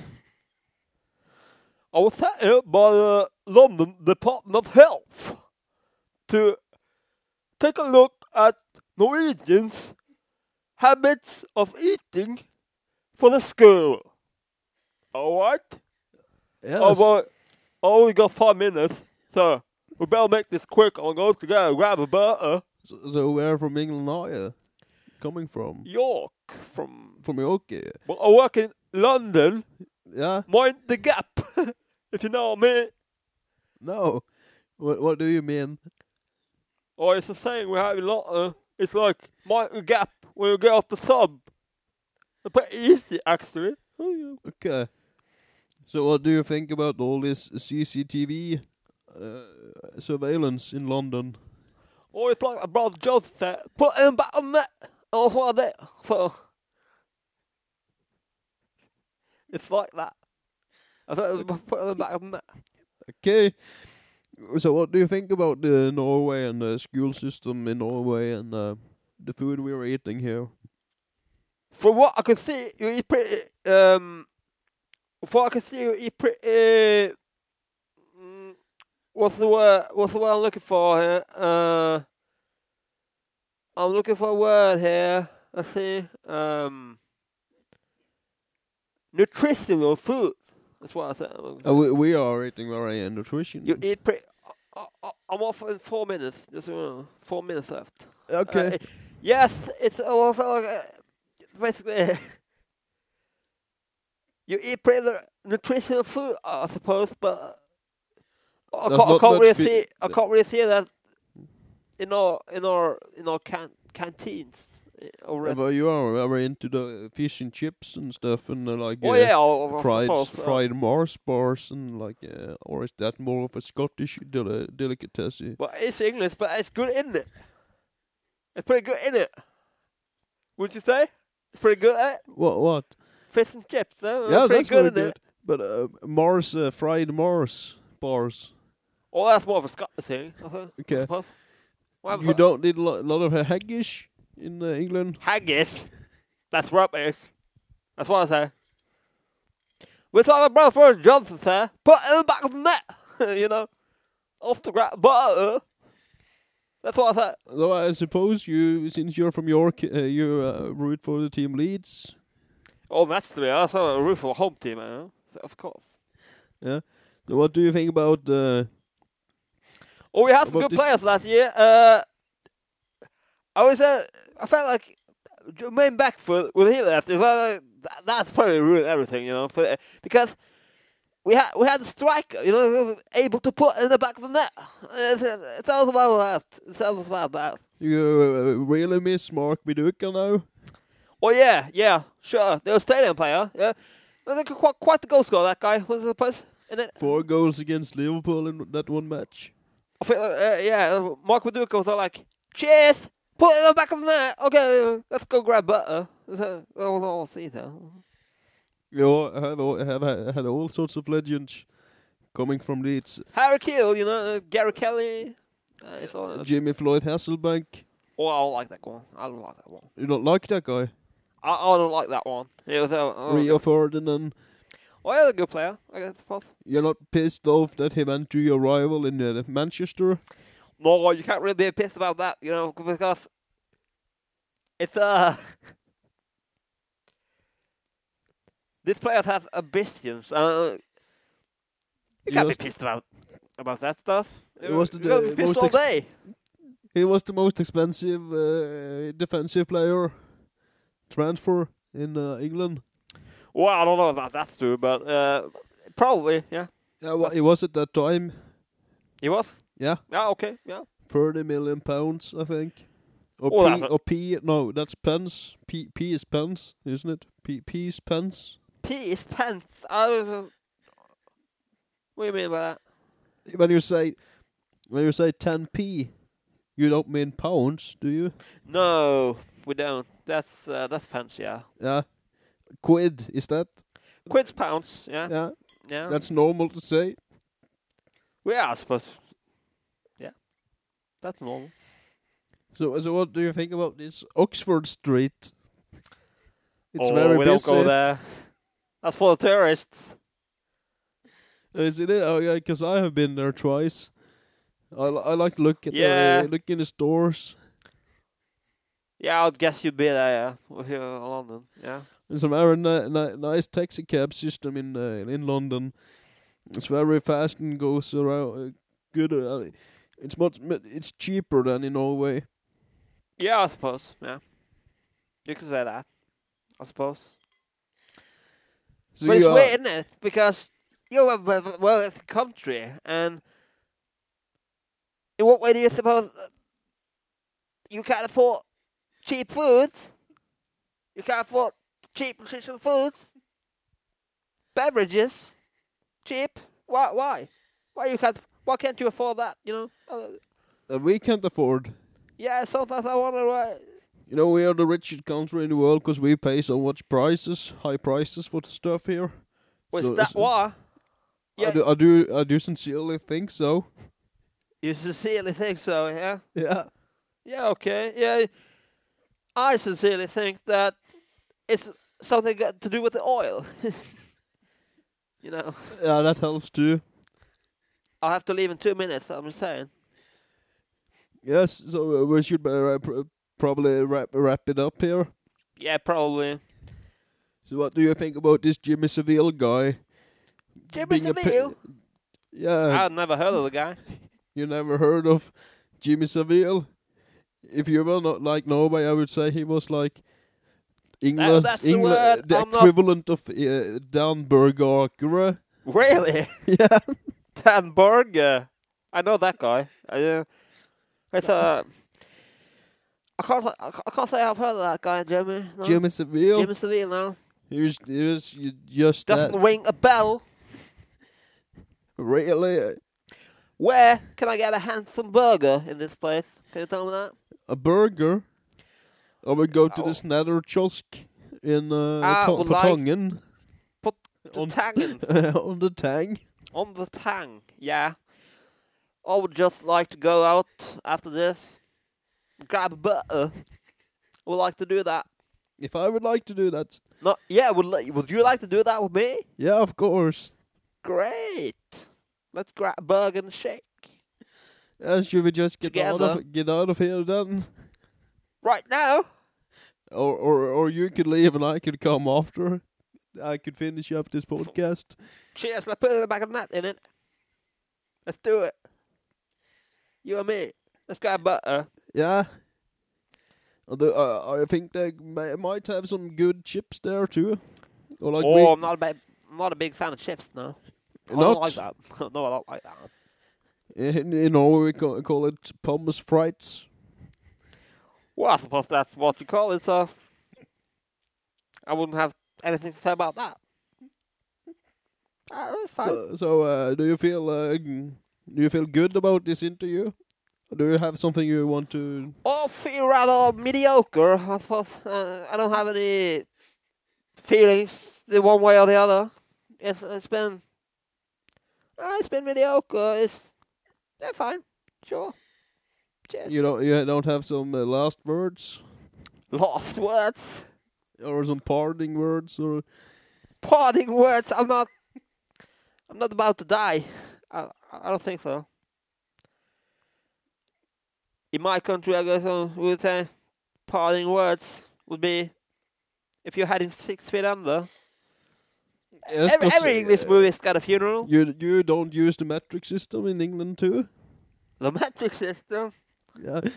I was set here by the London Department of Health to take a look at Norwegians' habits of eating for the school. Alright? Yes. Oh, well, oh, I only got five minutes, so we better make this quick. I'm going to go grab a burger. so, so where from England are you coming from? York from... From York? yeah. Well, I work in London. Yeah? Mind the gap, if you know what I mean. No. What, what do you mean? Oh, it's a saying we have in London. It's like mind the gap when you get off the sub. Pretty easy, actually. Okay. So what do you think about all this CCTV uh, surveillance in London? Oh, it's like brother Joseph said, put him back on that. That's what I did. So, it's like that. I thought put him back on that. Okay. So what do you think about the Norway and the school system in Norway and uh, the food we are eating here? From what I can see, you eat pretty. Um, from what I can see, you eat pretty. Uh, mm, what's the word? What's the word I'm looking for here? Uh, I'm looking for a word here. Let's see. Um, nutritional food. That's what I said. Uh, we, we are eating very uh, nutrition. You eat pretty. I, I, I'm off in four minutes. Just four minutes left. okay. Uh, yes, it's also like, uh, basically you eat pretty nu- nutritional food, I suppose, but I can't, I not- can't really see. I can't really see that in our in our in our can, canteens uh, Yeah, already. but you are very into the fish and chips and stuff, and uh, like oh uh, yeah, I, I fried suppose, uh, fried Mars bars, and like, uh, or is that more of a Scottish deli- delicacy? But it's English, but it's good in it. It's pretty good in it. Would you say? It's pretty good, eh? What? What? Fish and chips, eh? yeah, pretty that's good very in good. it. But uh, Mars uh, fried Mars bars. Oh, that's more of a Scottish thing. I think, I Okay. suppose. What You don't need a lo- lot of uh, haggis in uh, England. Haggis. That's rubbish. That's what I say. We're talking about Boris Johnson, sir. Put it in the back of the net. you know? Off the ground. Butter. That's what I say. Though I suppose you, since you're from York, uh, you uh, root for the team Leeds. Oh, that's the way. I thought a root for a home team. So, of course. Yeah. So what do you think about? Uh, Oh, we had some good players last year. Uh, I was, uh, I felt like main back for when he left. Uh, that, that's probably ruined everything, you know, for, uh, because we had we had a striker, you know, able to put in the back of the net. It's, all about that. It's all about that. you uh, really miss Mark Viduka now? Oh yeah, yeah, sure. The Australian player, yeah, was quite, quite the goal scorer. That guy was supposed in it. Four goals against Liverpool in that one match. I feel like, uh, yeah, uh, Mark Viduka was all like, cheers, put it in the back of the net. Okay, uh, let's go grab butter. So, I'll, I'll see that. You know, I have, all- have had had all sorts of legends coming from Leeds. Harry Keel, you know, uh, Gary Kelly. Uh, it's all, Jimmy Floyd Hasselbank. oh, I don't like that one. I don't like that one. You don't like that guy? I, I don't like that one. He was, uh, uh, Rio Ferdinand. Oh, he's a good player. I guess. You're not pissed off that he went to your rival in uh, Manchester? No, you can't really be pissed about that, you know, because it's uh these players have ambitions. Uh, you can't be pissed about about that stuff. It was the- the pissed all day. He was the most expensive uh, defensive player transfer in uh, England. Well, I don't know about that, too, but uh, probably, yeah. Yeah, well, he was at that time. He was. Yeah, Yeah, okay, yeah. thirty million pounds, I think. Or Oh, P, or P. No, that's pence. P. P is pence, isn't it? P. P is pence. P is pence. I was. Uh, what do you mean by that? When you say, when you say ten p, you don't mean pounds, do you? No, we don't. That's uh, that's pence, yeah. Yeah. Quid is that? Quids, pounds, yeah. Yeah, Yeah. that's normal to say. Yeah, I suppose. Yeah, that's normal. So, so what do you think about this Oxford Street? It's oh, very we busy. don't go there. That's for the tourists. Is it? Oh yeah, because I have been there twice. I, I like to look at Yeah. the, look in the stores. Yeah, I'd guess you'd be there, yeah, you're in London. Yeah. There's a very ni- ni- nice taxi cab system in uh, in London. It's very fast and goes around uh, good. Uh, it's much it's cheaper than in Norway. Yeah, I suppose. Yeah. You could say that. I suppose. So but it's are- weird, isn't it? Because you're a a country, and in what way do you suppose you can't afford cheap foods? You can't afford cheap nutritional foods, beverages, cheap. Why? Why? Why you can't? Why can't you afford that? You know. Uh, that we can't afford. yeah. Sometimes I wonder why. You know, we are the richest country in the world because we pay so much prices, high prices for the stuff here. Was So- that why? I Yeah. do, I do, I do sincerely think so. You sincerely think so? Yeah. Yeah. Yeah, okay. Yeah. I sincerely think that it's something got to do with the oil. you know, Yeah, that helps too. I'll have to leave in two minutes. I'm just saying. Yes, so uh, we should uh, pr- probably wrap, wrap it up here. Yeah, probably. So what do you think about this Jimmy Seville guy? Jimmy being a pi- Seville? yeah, I've never heard of the guy. you never heard of Jimmy Seville? If you were not like Norway, I would say he was like England, that's the England, the not- equivalent of uh, Dan Bergakere. Really? yeah, Dan Borge. I know that guy. I, uh, I thought. I can't- I can't say I've heard of that guy, Jimmy. No. Jimmy Seville. Jimmy Seville. now. He was, he was y- just doesn't ring a bell. Really, Where can I get a handsome burger in this place? Can you tell me that? a burger. I would go to Oh. this Nether Kiosk in uh, I Ta- like- the On- tang on the tang. on the tang. Yeah. I would just like to go out after this, grab a butter. Would like to do that. If I would like to do that, No, yeah. Would li- Would you like to do that with me? yeah, of course. Great. Let's grab a burger and shake. Uh, should we just get out Together. of get out of here then? Right now. Or or or you could leave and I could come after. I could finish up this podcast. Cheers. Let's put it in the back of the net in it. Let's do it. You and me. Let's grab butter. Yeah. Although, uh, I think they may, might have some good chips there too. Or like oh, I'm not a big, not a big fan of chips. No. I Not? don't like that. no, I don't like that. in, in Norway we call, call it pommes frites. Well, I suppose that's what you call it, so I wouldn't have anything to say about that. Uh, it's fine. So, so uh, do you feel uh, do you feel good about this interview? Do you have something you want to? oh, feel rather mediocre. I uh, I don't have any feelings the one way or the other. It's, it's been uh, it's been mediocre. It's yeah, fine, sure. Cheers. You don't you don't have some uh, last words Last words, or some parting words or parting words. I'm not. I'm not about to die. I I don't think so. In my country, I guess uh, we would say parting words would be if you're heading six feet under. Yes, every, every English uh, movie's got a funeral. You you don't use the metric system in England too? The metric system. Yeah.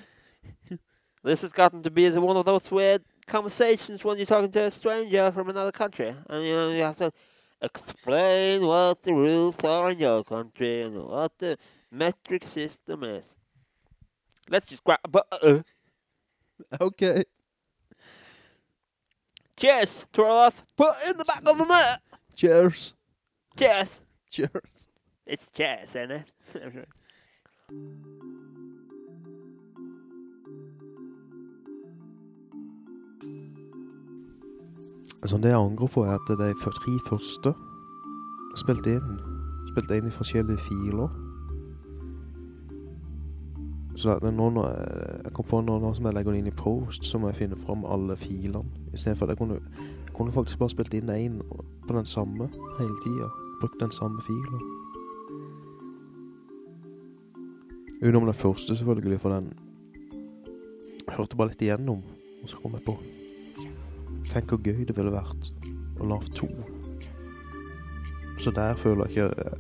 This has gotten to be one of those weird conversations when you're talking to a stranger from another country, and you know you have to explain what the rules are in your country and what the metric system is. Let's just grab. But uh, Okay. cheers to our love. Put in the back of the net. Cheers. Cheers. Cheers. It's cheers, isn't it? Altså, det jeg angrer på, er at de tre første spilte inn Spilte inn i forskjellige filer. Så at nå når jeg, jeg kom på nå, som jeg legger inn i post, så må jeg finne fram alle filene. I stedet for at jeg kunne, jeg kunne faktisk bare spilt inn én på den samme hele tida. Brukt den samme filen. Utenom den første, selvfølgelig, for den Jeg hørte bare litt igjennom, og så kom jeg på Tenk hvor gøy det ville vært å lage to. Så der føler jeg ikke eh,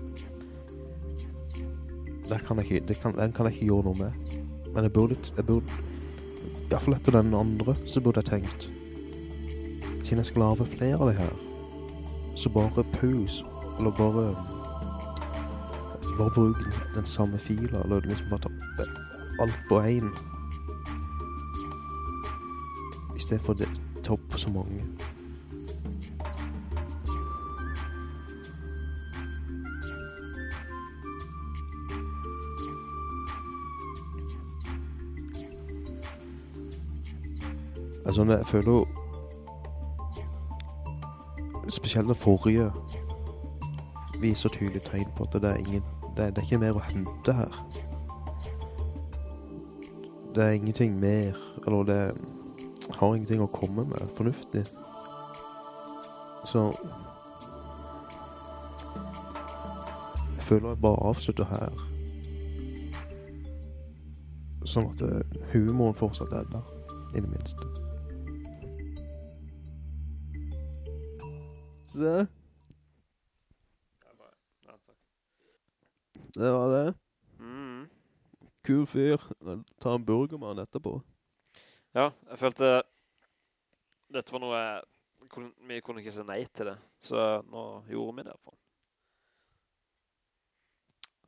Der kan jeg ikke Den kan jeg ikke gjøre noe med. Men jeg burde, jeg burde fall etter den andre, så burde jeg tenkt Siden jeg skal lage flere av de her, så bare pause. Eller bare Bare bruk den samme fila, eller liksom bare ta alt på én. I stedet for å ta opp så mange. Altså, jeg føler Spesielt den forrige viser tydelig tegn på at det er ingen Det det er ikke mer å hente her. Det er ingenting mer Eller det har ingenting å komme med fornuftig. Så jeg føler jeg bare avslutter her. Sånn at eh, humoren fortsatt er der, i det minste. Se, det var det. Mm. Kul fyr. Ta en burger med han etterpå. Ja, jeg følte dette var noe jeg kunne, vi kunne ikke si nei til det, så nå gjorde vi det på.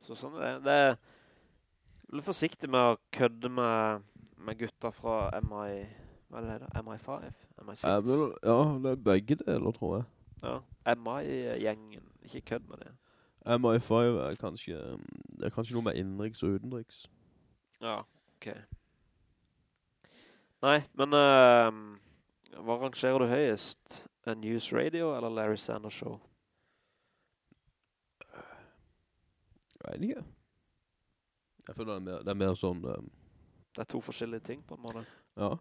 Så sånn er det. Det er litt forsiktig med å kødde med, med gutter fra MI... Hva er det da? MI5? MI6? Ja, det er begge deler, tror jeg. Ja, MI-gjengen. Ikke kødd med det. MI5 er kanskje, det er kanskje noe med innenriks og utenriks. Ja, ok. Nei, men uh, hva rangerer du høyest? A News Radio eller Larry Sanders Show? Jeg vet ikke. Jeg føler det er mer, det er mer sånn, um, Det er to forskjellige ting på en måte. ja.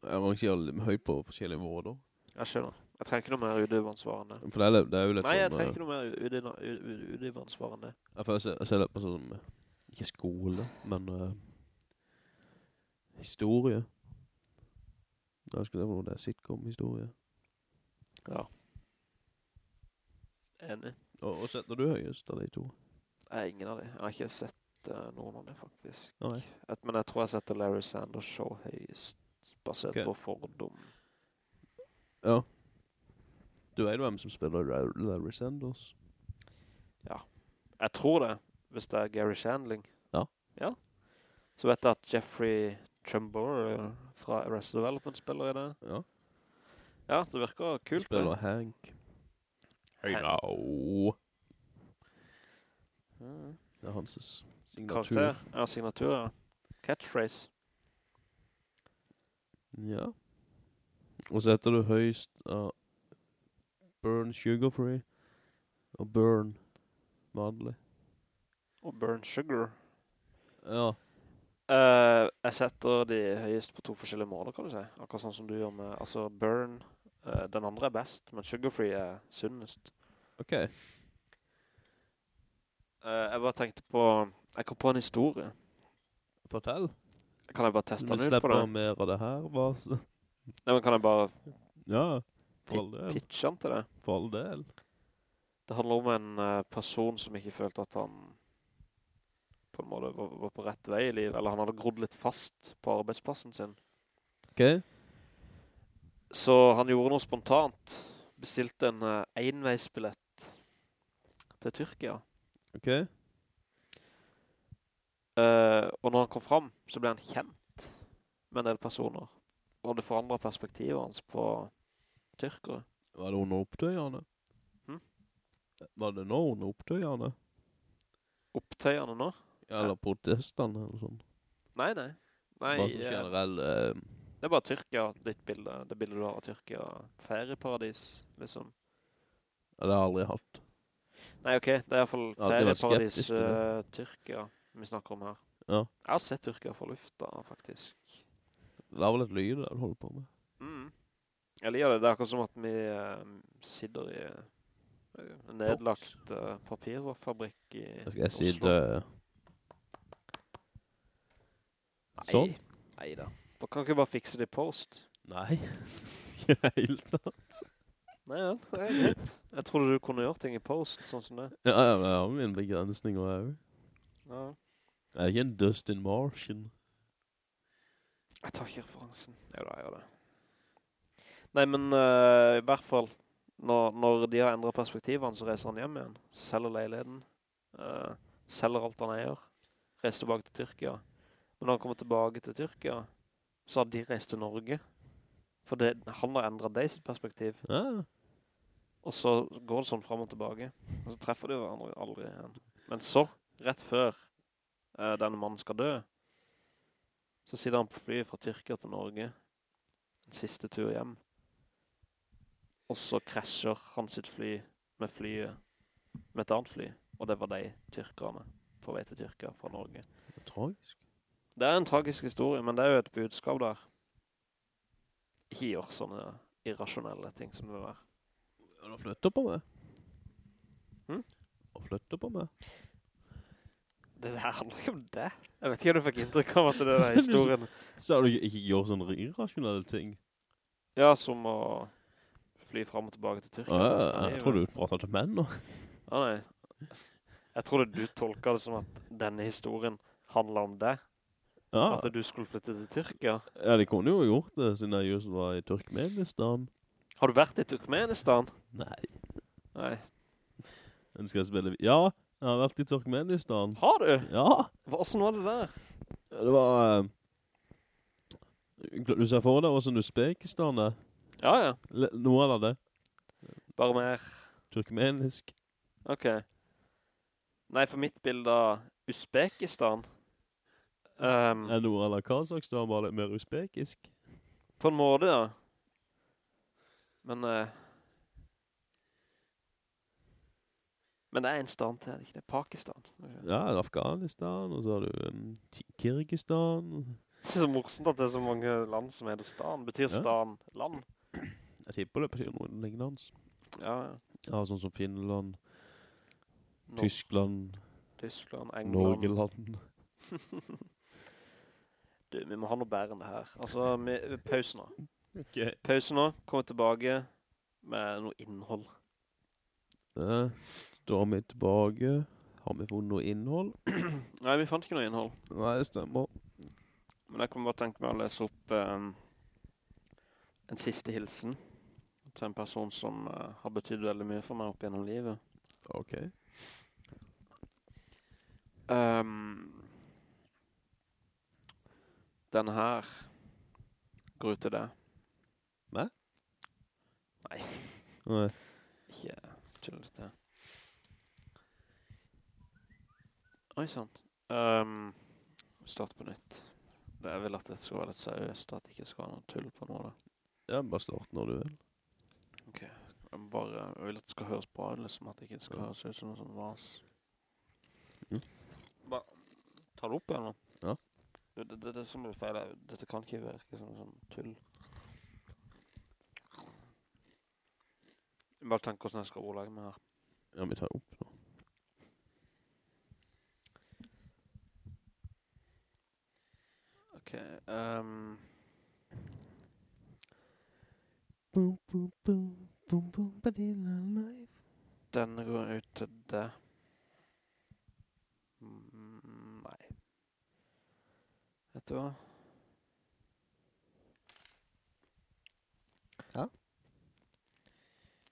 Jeg rangerer høyt på forskjellige måter. Jeg skjønner. Jeg trenger ikke noe mer udivansvarende. For det er, det er jo litt Nei, jeg sånn... trenger eh, ikke noe mer udivansvarende. Jeg jeg jeg ser det på sånn, eh, ikke skole, men uh, historie. Jeg husker det var noe det er sitcom-historie. Ja. Enig. Og, og setter du høyest av de to? Jeg er ingen av de. Jeg har ikke sett uh, noen av de faktisk. Nei. Et, men jeg tror jeg setter Larry Sanders Show høyest, basert okay. på fordom. Ja. Du vet jo hvem som spiller Larry, Sanders. Ja. Jeg tror det, hvis det er Gary Shandling. Ja. Ja. Så vet jeg at Jeffrey Trumbore eh, fra Arrested Development spiller i det. Ja. Ja, det virker kult. Spiller det. Hank. Hey Hank. now. Det er hans signatur. Karakter. Ja, signatur, ja. Catchphrase. Ja. Og så heter du høyst av Burn Sugar Free og Burn vanlig. Og Burn Sugar. Ja. Uh, jeg setter de høyest på to forskjellige måler, kan du si. Akkurat sånn som du gjør med, altså Burn, uh, den andre er best, men Sugarfree er sunnest. Ok. Uh, jeg bare tenkte på, jeg kom på en historie. Fortell. Kan jeg bare teste den ut på slipper mer av det her, bare så. Nei, men kan jeg bare Ja, for all pi- del. pitche den til det? For all del. Det handler om en eh, person som ikke følte at han på en måte var, var på rett vei i livet, eller han hadde grodd litt fast på arbeidsplassen sin. Ok. Så han gjorde noe spontant. Bestilte en uh, enveisbillett til Tyrkia. Ok. Uh, og når han kom fram, så ble han kjent med en del personer. Og det forandret perspektivet hans på tyrkere. Var det under opptøyene? Hm? Var det nå under opptøyene? Opptøyene nå? Ja, eller protestene eller sånn? Nei, nei. Nei, Bare sånn eh, generell... eh, det er bare Tyrkia, ditt bilde. Det bildet du har av Tyrkia. Ferieparadis, liksom. ja, det har jeg aldri hatt. Nei, ok. Det er i hvert fall Ja, ferieparadis skeptisk til eh, Tyrkia vi snakker om her. Ja. Jeg har sett Tyrkia fra lufta, faktisk. Det er vel et lyd du holder på med. Jeg liker det. Det er akkurat som at vi eh, sitter i eh, en nedlagt uh, papirfabrikk i Oslo. skal jeg si det... Sånn? Nei, nei da. Kan ikke bare fikse det i post. Nei. Ikke helt sant. Nei, ja, det er greit. Jeg trodde du kunne gjøre ting i post, sånn som det. Ja, ja, men jeg har mine også. her. Ja. Jeg er ikke en Dustin Martian. Jeg tar ikke referansen. Ja, da, jeg gjør det. Nei, men uh, i hvert fall, når, når de har endret perspektivene, så reiser han hjem igjen. Selger leiligheten. Uh, selger alt han eier. Reiser tilbake til Tyrkia. Men når han kommer tilbake til Tyrkia, så har de reist til Norge. For det, han har endret deg sitt perspektiv. Ja. Og så går det sånn frem og tilbake. Og så treffer de hverandre aldri igjen. Men så, rett før uh, denne mannen skal dø, så sitter han på flyet fra Tyrkia til Norge. Den siste tur hjem. Og så krasjer han sitt fly med flyet, med et annet fly. Og det var de tyrkerne på vei til Tyrkia fra Norge. Det er tragisk. Det er en tragisk historie, men det er jo et budskap der. Ikke gjør sånne irrasjonelle ting som det der. Han har flyttet på meg. Hm? Å flyttet på meg. Det her handler ikke om det. Jeg vet ikke om du fikk inntrykk av at det er historien. Så har du ikke gjort sånne irrasjonelle ting. Ja, som å fly frem og tilbake til Tyrkia. Ja, Altså, jeg, jo- tror du prater til menn nå. Ja, nei. Jeg trodde du tolket det som at denne historien handler om det. Ja. At du skulle flytte til Tyrkia. ja, de kunne jo gjort det, siden jeg just var i Turkmenistan. Har du vært i Turkmenistan? Nei. Nei. Men skal jeg spille... Ja, jeg har vært i Turkmenistan. Har du? Ja, Hvordan var det der? det var... eh, Du ser for deg hvordan Uzbekistan er. Ja, ja. L Noe av det. Bare mer. Turkmenisk. Ok. Nei, for mitt bilde av Uzbekistan. Um, Er noe av Kazakstan bare litt mer uzbekisk? på en måte, ja. Men... Uh, men det er en stand til, ikke det? Pakistan. Ja, Afghanistan, og så har du um, Kyrgyzstan. Det er så morsomt at det er så mange land som heter stan. Betyr Ja. stan land? Jeg tipper det betyr noe lignende. Ja, ja. Ja, sånn som Finland, Nor- Tyskland, Tyskland, England. Norgeland. Du, vi må ha noe bedre enn det her. Altså, vi, pause nå. Ok. Pause nå, kommer tilbake med noe innhold. Da er vi tilbake. Har vi funnet noe innhold? Nei, vi fant ikke noe innhold. Nei, det stemmer. Men jeg kommer bare tenke meg å lese opp ehm, en siste hilsen til en person som uh, har betydd veldig mye for meg opp gjennom livet. Ok. Um, den her går ut til det. Hva? Nei, Nei. ikke tull til. Oi, sant. Um, start på nytt. Det vil at det skal være litt seriøst, at det ikke skal være noe tull på noe da. Ja, bare start når du vil. Ok, jeg, bare, jeg vil at det skal høres bra liksom, at det ikke skal Ja. høres ut som noe sånn vas. Mm. Bare, ta det opp igjen nå. Ja. Det, det, det, det som er feil, er- dette kan ikke virke som sånn tull. Jeg bare tenker hvordan jeg skal ordlegge meg her. Ja, vi tar opp nå. Ok, ehm, Boom, boom, boom, boom, boom, badilla life. Den går ut til det. Mm, nei. Vet du hva? Ja?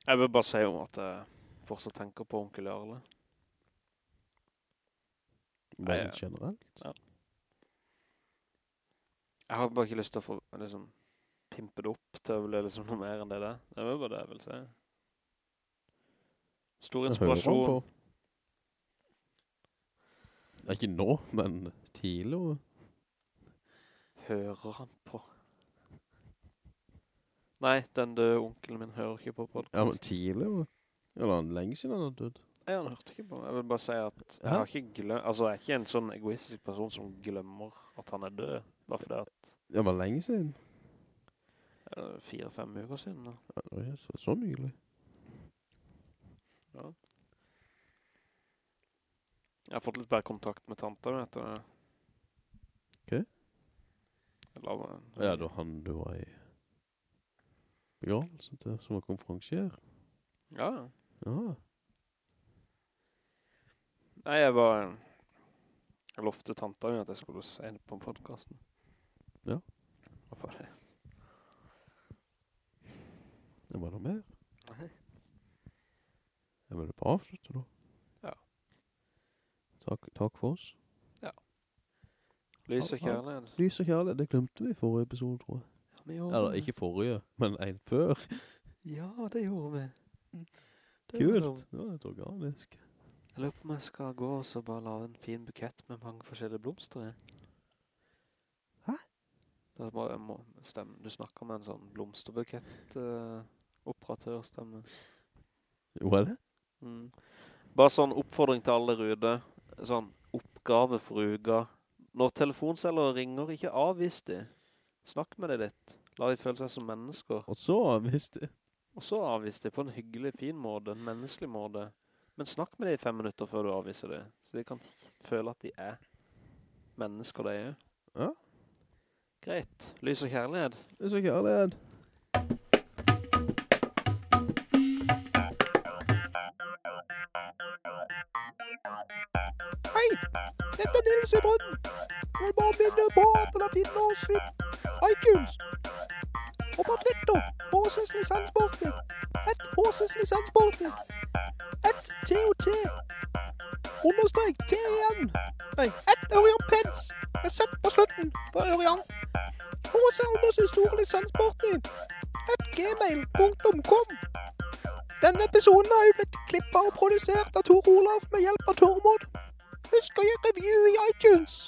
Jeg vil bare si om at jeg fortsatt tenker på onkel Arle. Bare generelt? ja. sånn generelt. Jeg har bare ikke lyst til å få liksom, pimpe det opp til å bli liksom noe mer enn det der. Det er bare det jeg vil si. Stor inspirasjon. Ja, Ikke nå, men tidlig. Hører han på? Nei, den døde onkelen min hører ikke på podcast. Ja, men tidlig. Eller han lenge siden han har dødd. Nei, han hørte ikke på. Jeg vil bare si at jeg har ikke glemt, altså jeg er ikke en sånn egoistisk person som glemmer at han er død. Bare fordi at Ja, men lenge siden. Fire-fem uker siden da. Ja, det så, så nylig. Ja. Jeg har fått litt bedre kontakt med tanta min etter det. Ok. Meg... Ja, da han du var i begravelsen til, som var konferansier. Ja, ja. Ja. Nei, jeg var... Jeg lovte tanta min at jeg skulle se på podcasten. Ja. Hvorfor det? Det var noe mer. Nei. Jeg vil bare avslutte da. Ja. Takk, takk for oss. Ja. Lys og kjærlighet. Lys og kjærlighet, det glemte vi i forrige episode, tror jeg. Ja, vi gjorde Eller ikke forrige, men en før. Ja, det gjorde vi. Det Kult. Det var litt organisk. Jeg lurer på om jeg skal gå og så bare lave en fin bukett med mange forskjellige blomster i. Hæ? Må stemme. Du snakker med en sånn blomsterbukett uh, operatørstemme. Jo, er det? Mm. Bare sånn oppfordring til alle der. Sånn oppgave for uka. Når telefonceller ringer, ikke avvis de. Snakk med deg litt. La de føle seg som mennesker. Og så, avvis de. Og så avvis de på en hyggelig, fin måte, en menneskelig måte. Men snakk med dem i fem minutter før du avviser det, så de kan føle at de er mennesker de er. Ja. Greit. Lys og kjærlighet. Lys og kjærlighet. Dette er Nils i Brønnen. Jeg vil bare minne på at dere finner oss i iTunes. Og på Twitter, Håses Lisenssporten. Et Håses Lisenssporten. Et TOT. Understrek T igjen. Nei, et Ørjan Peds. Med setter på slutten på Ørjan. HC Anders store Lisenssporten. Et gmail.com. Denne episoden har jo blitt klippet og produsert av Tor Olav med hjelp av Tormod. Husk å gi review i iTunes.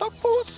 Takk for oss.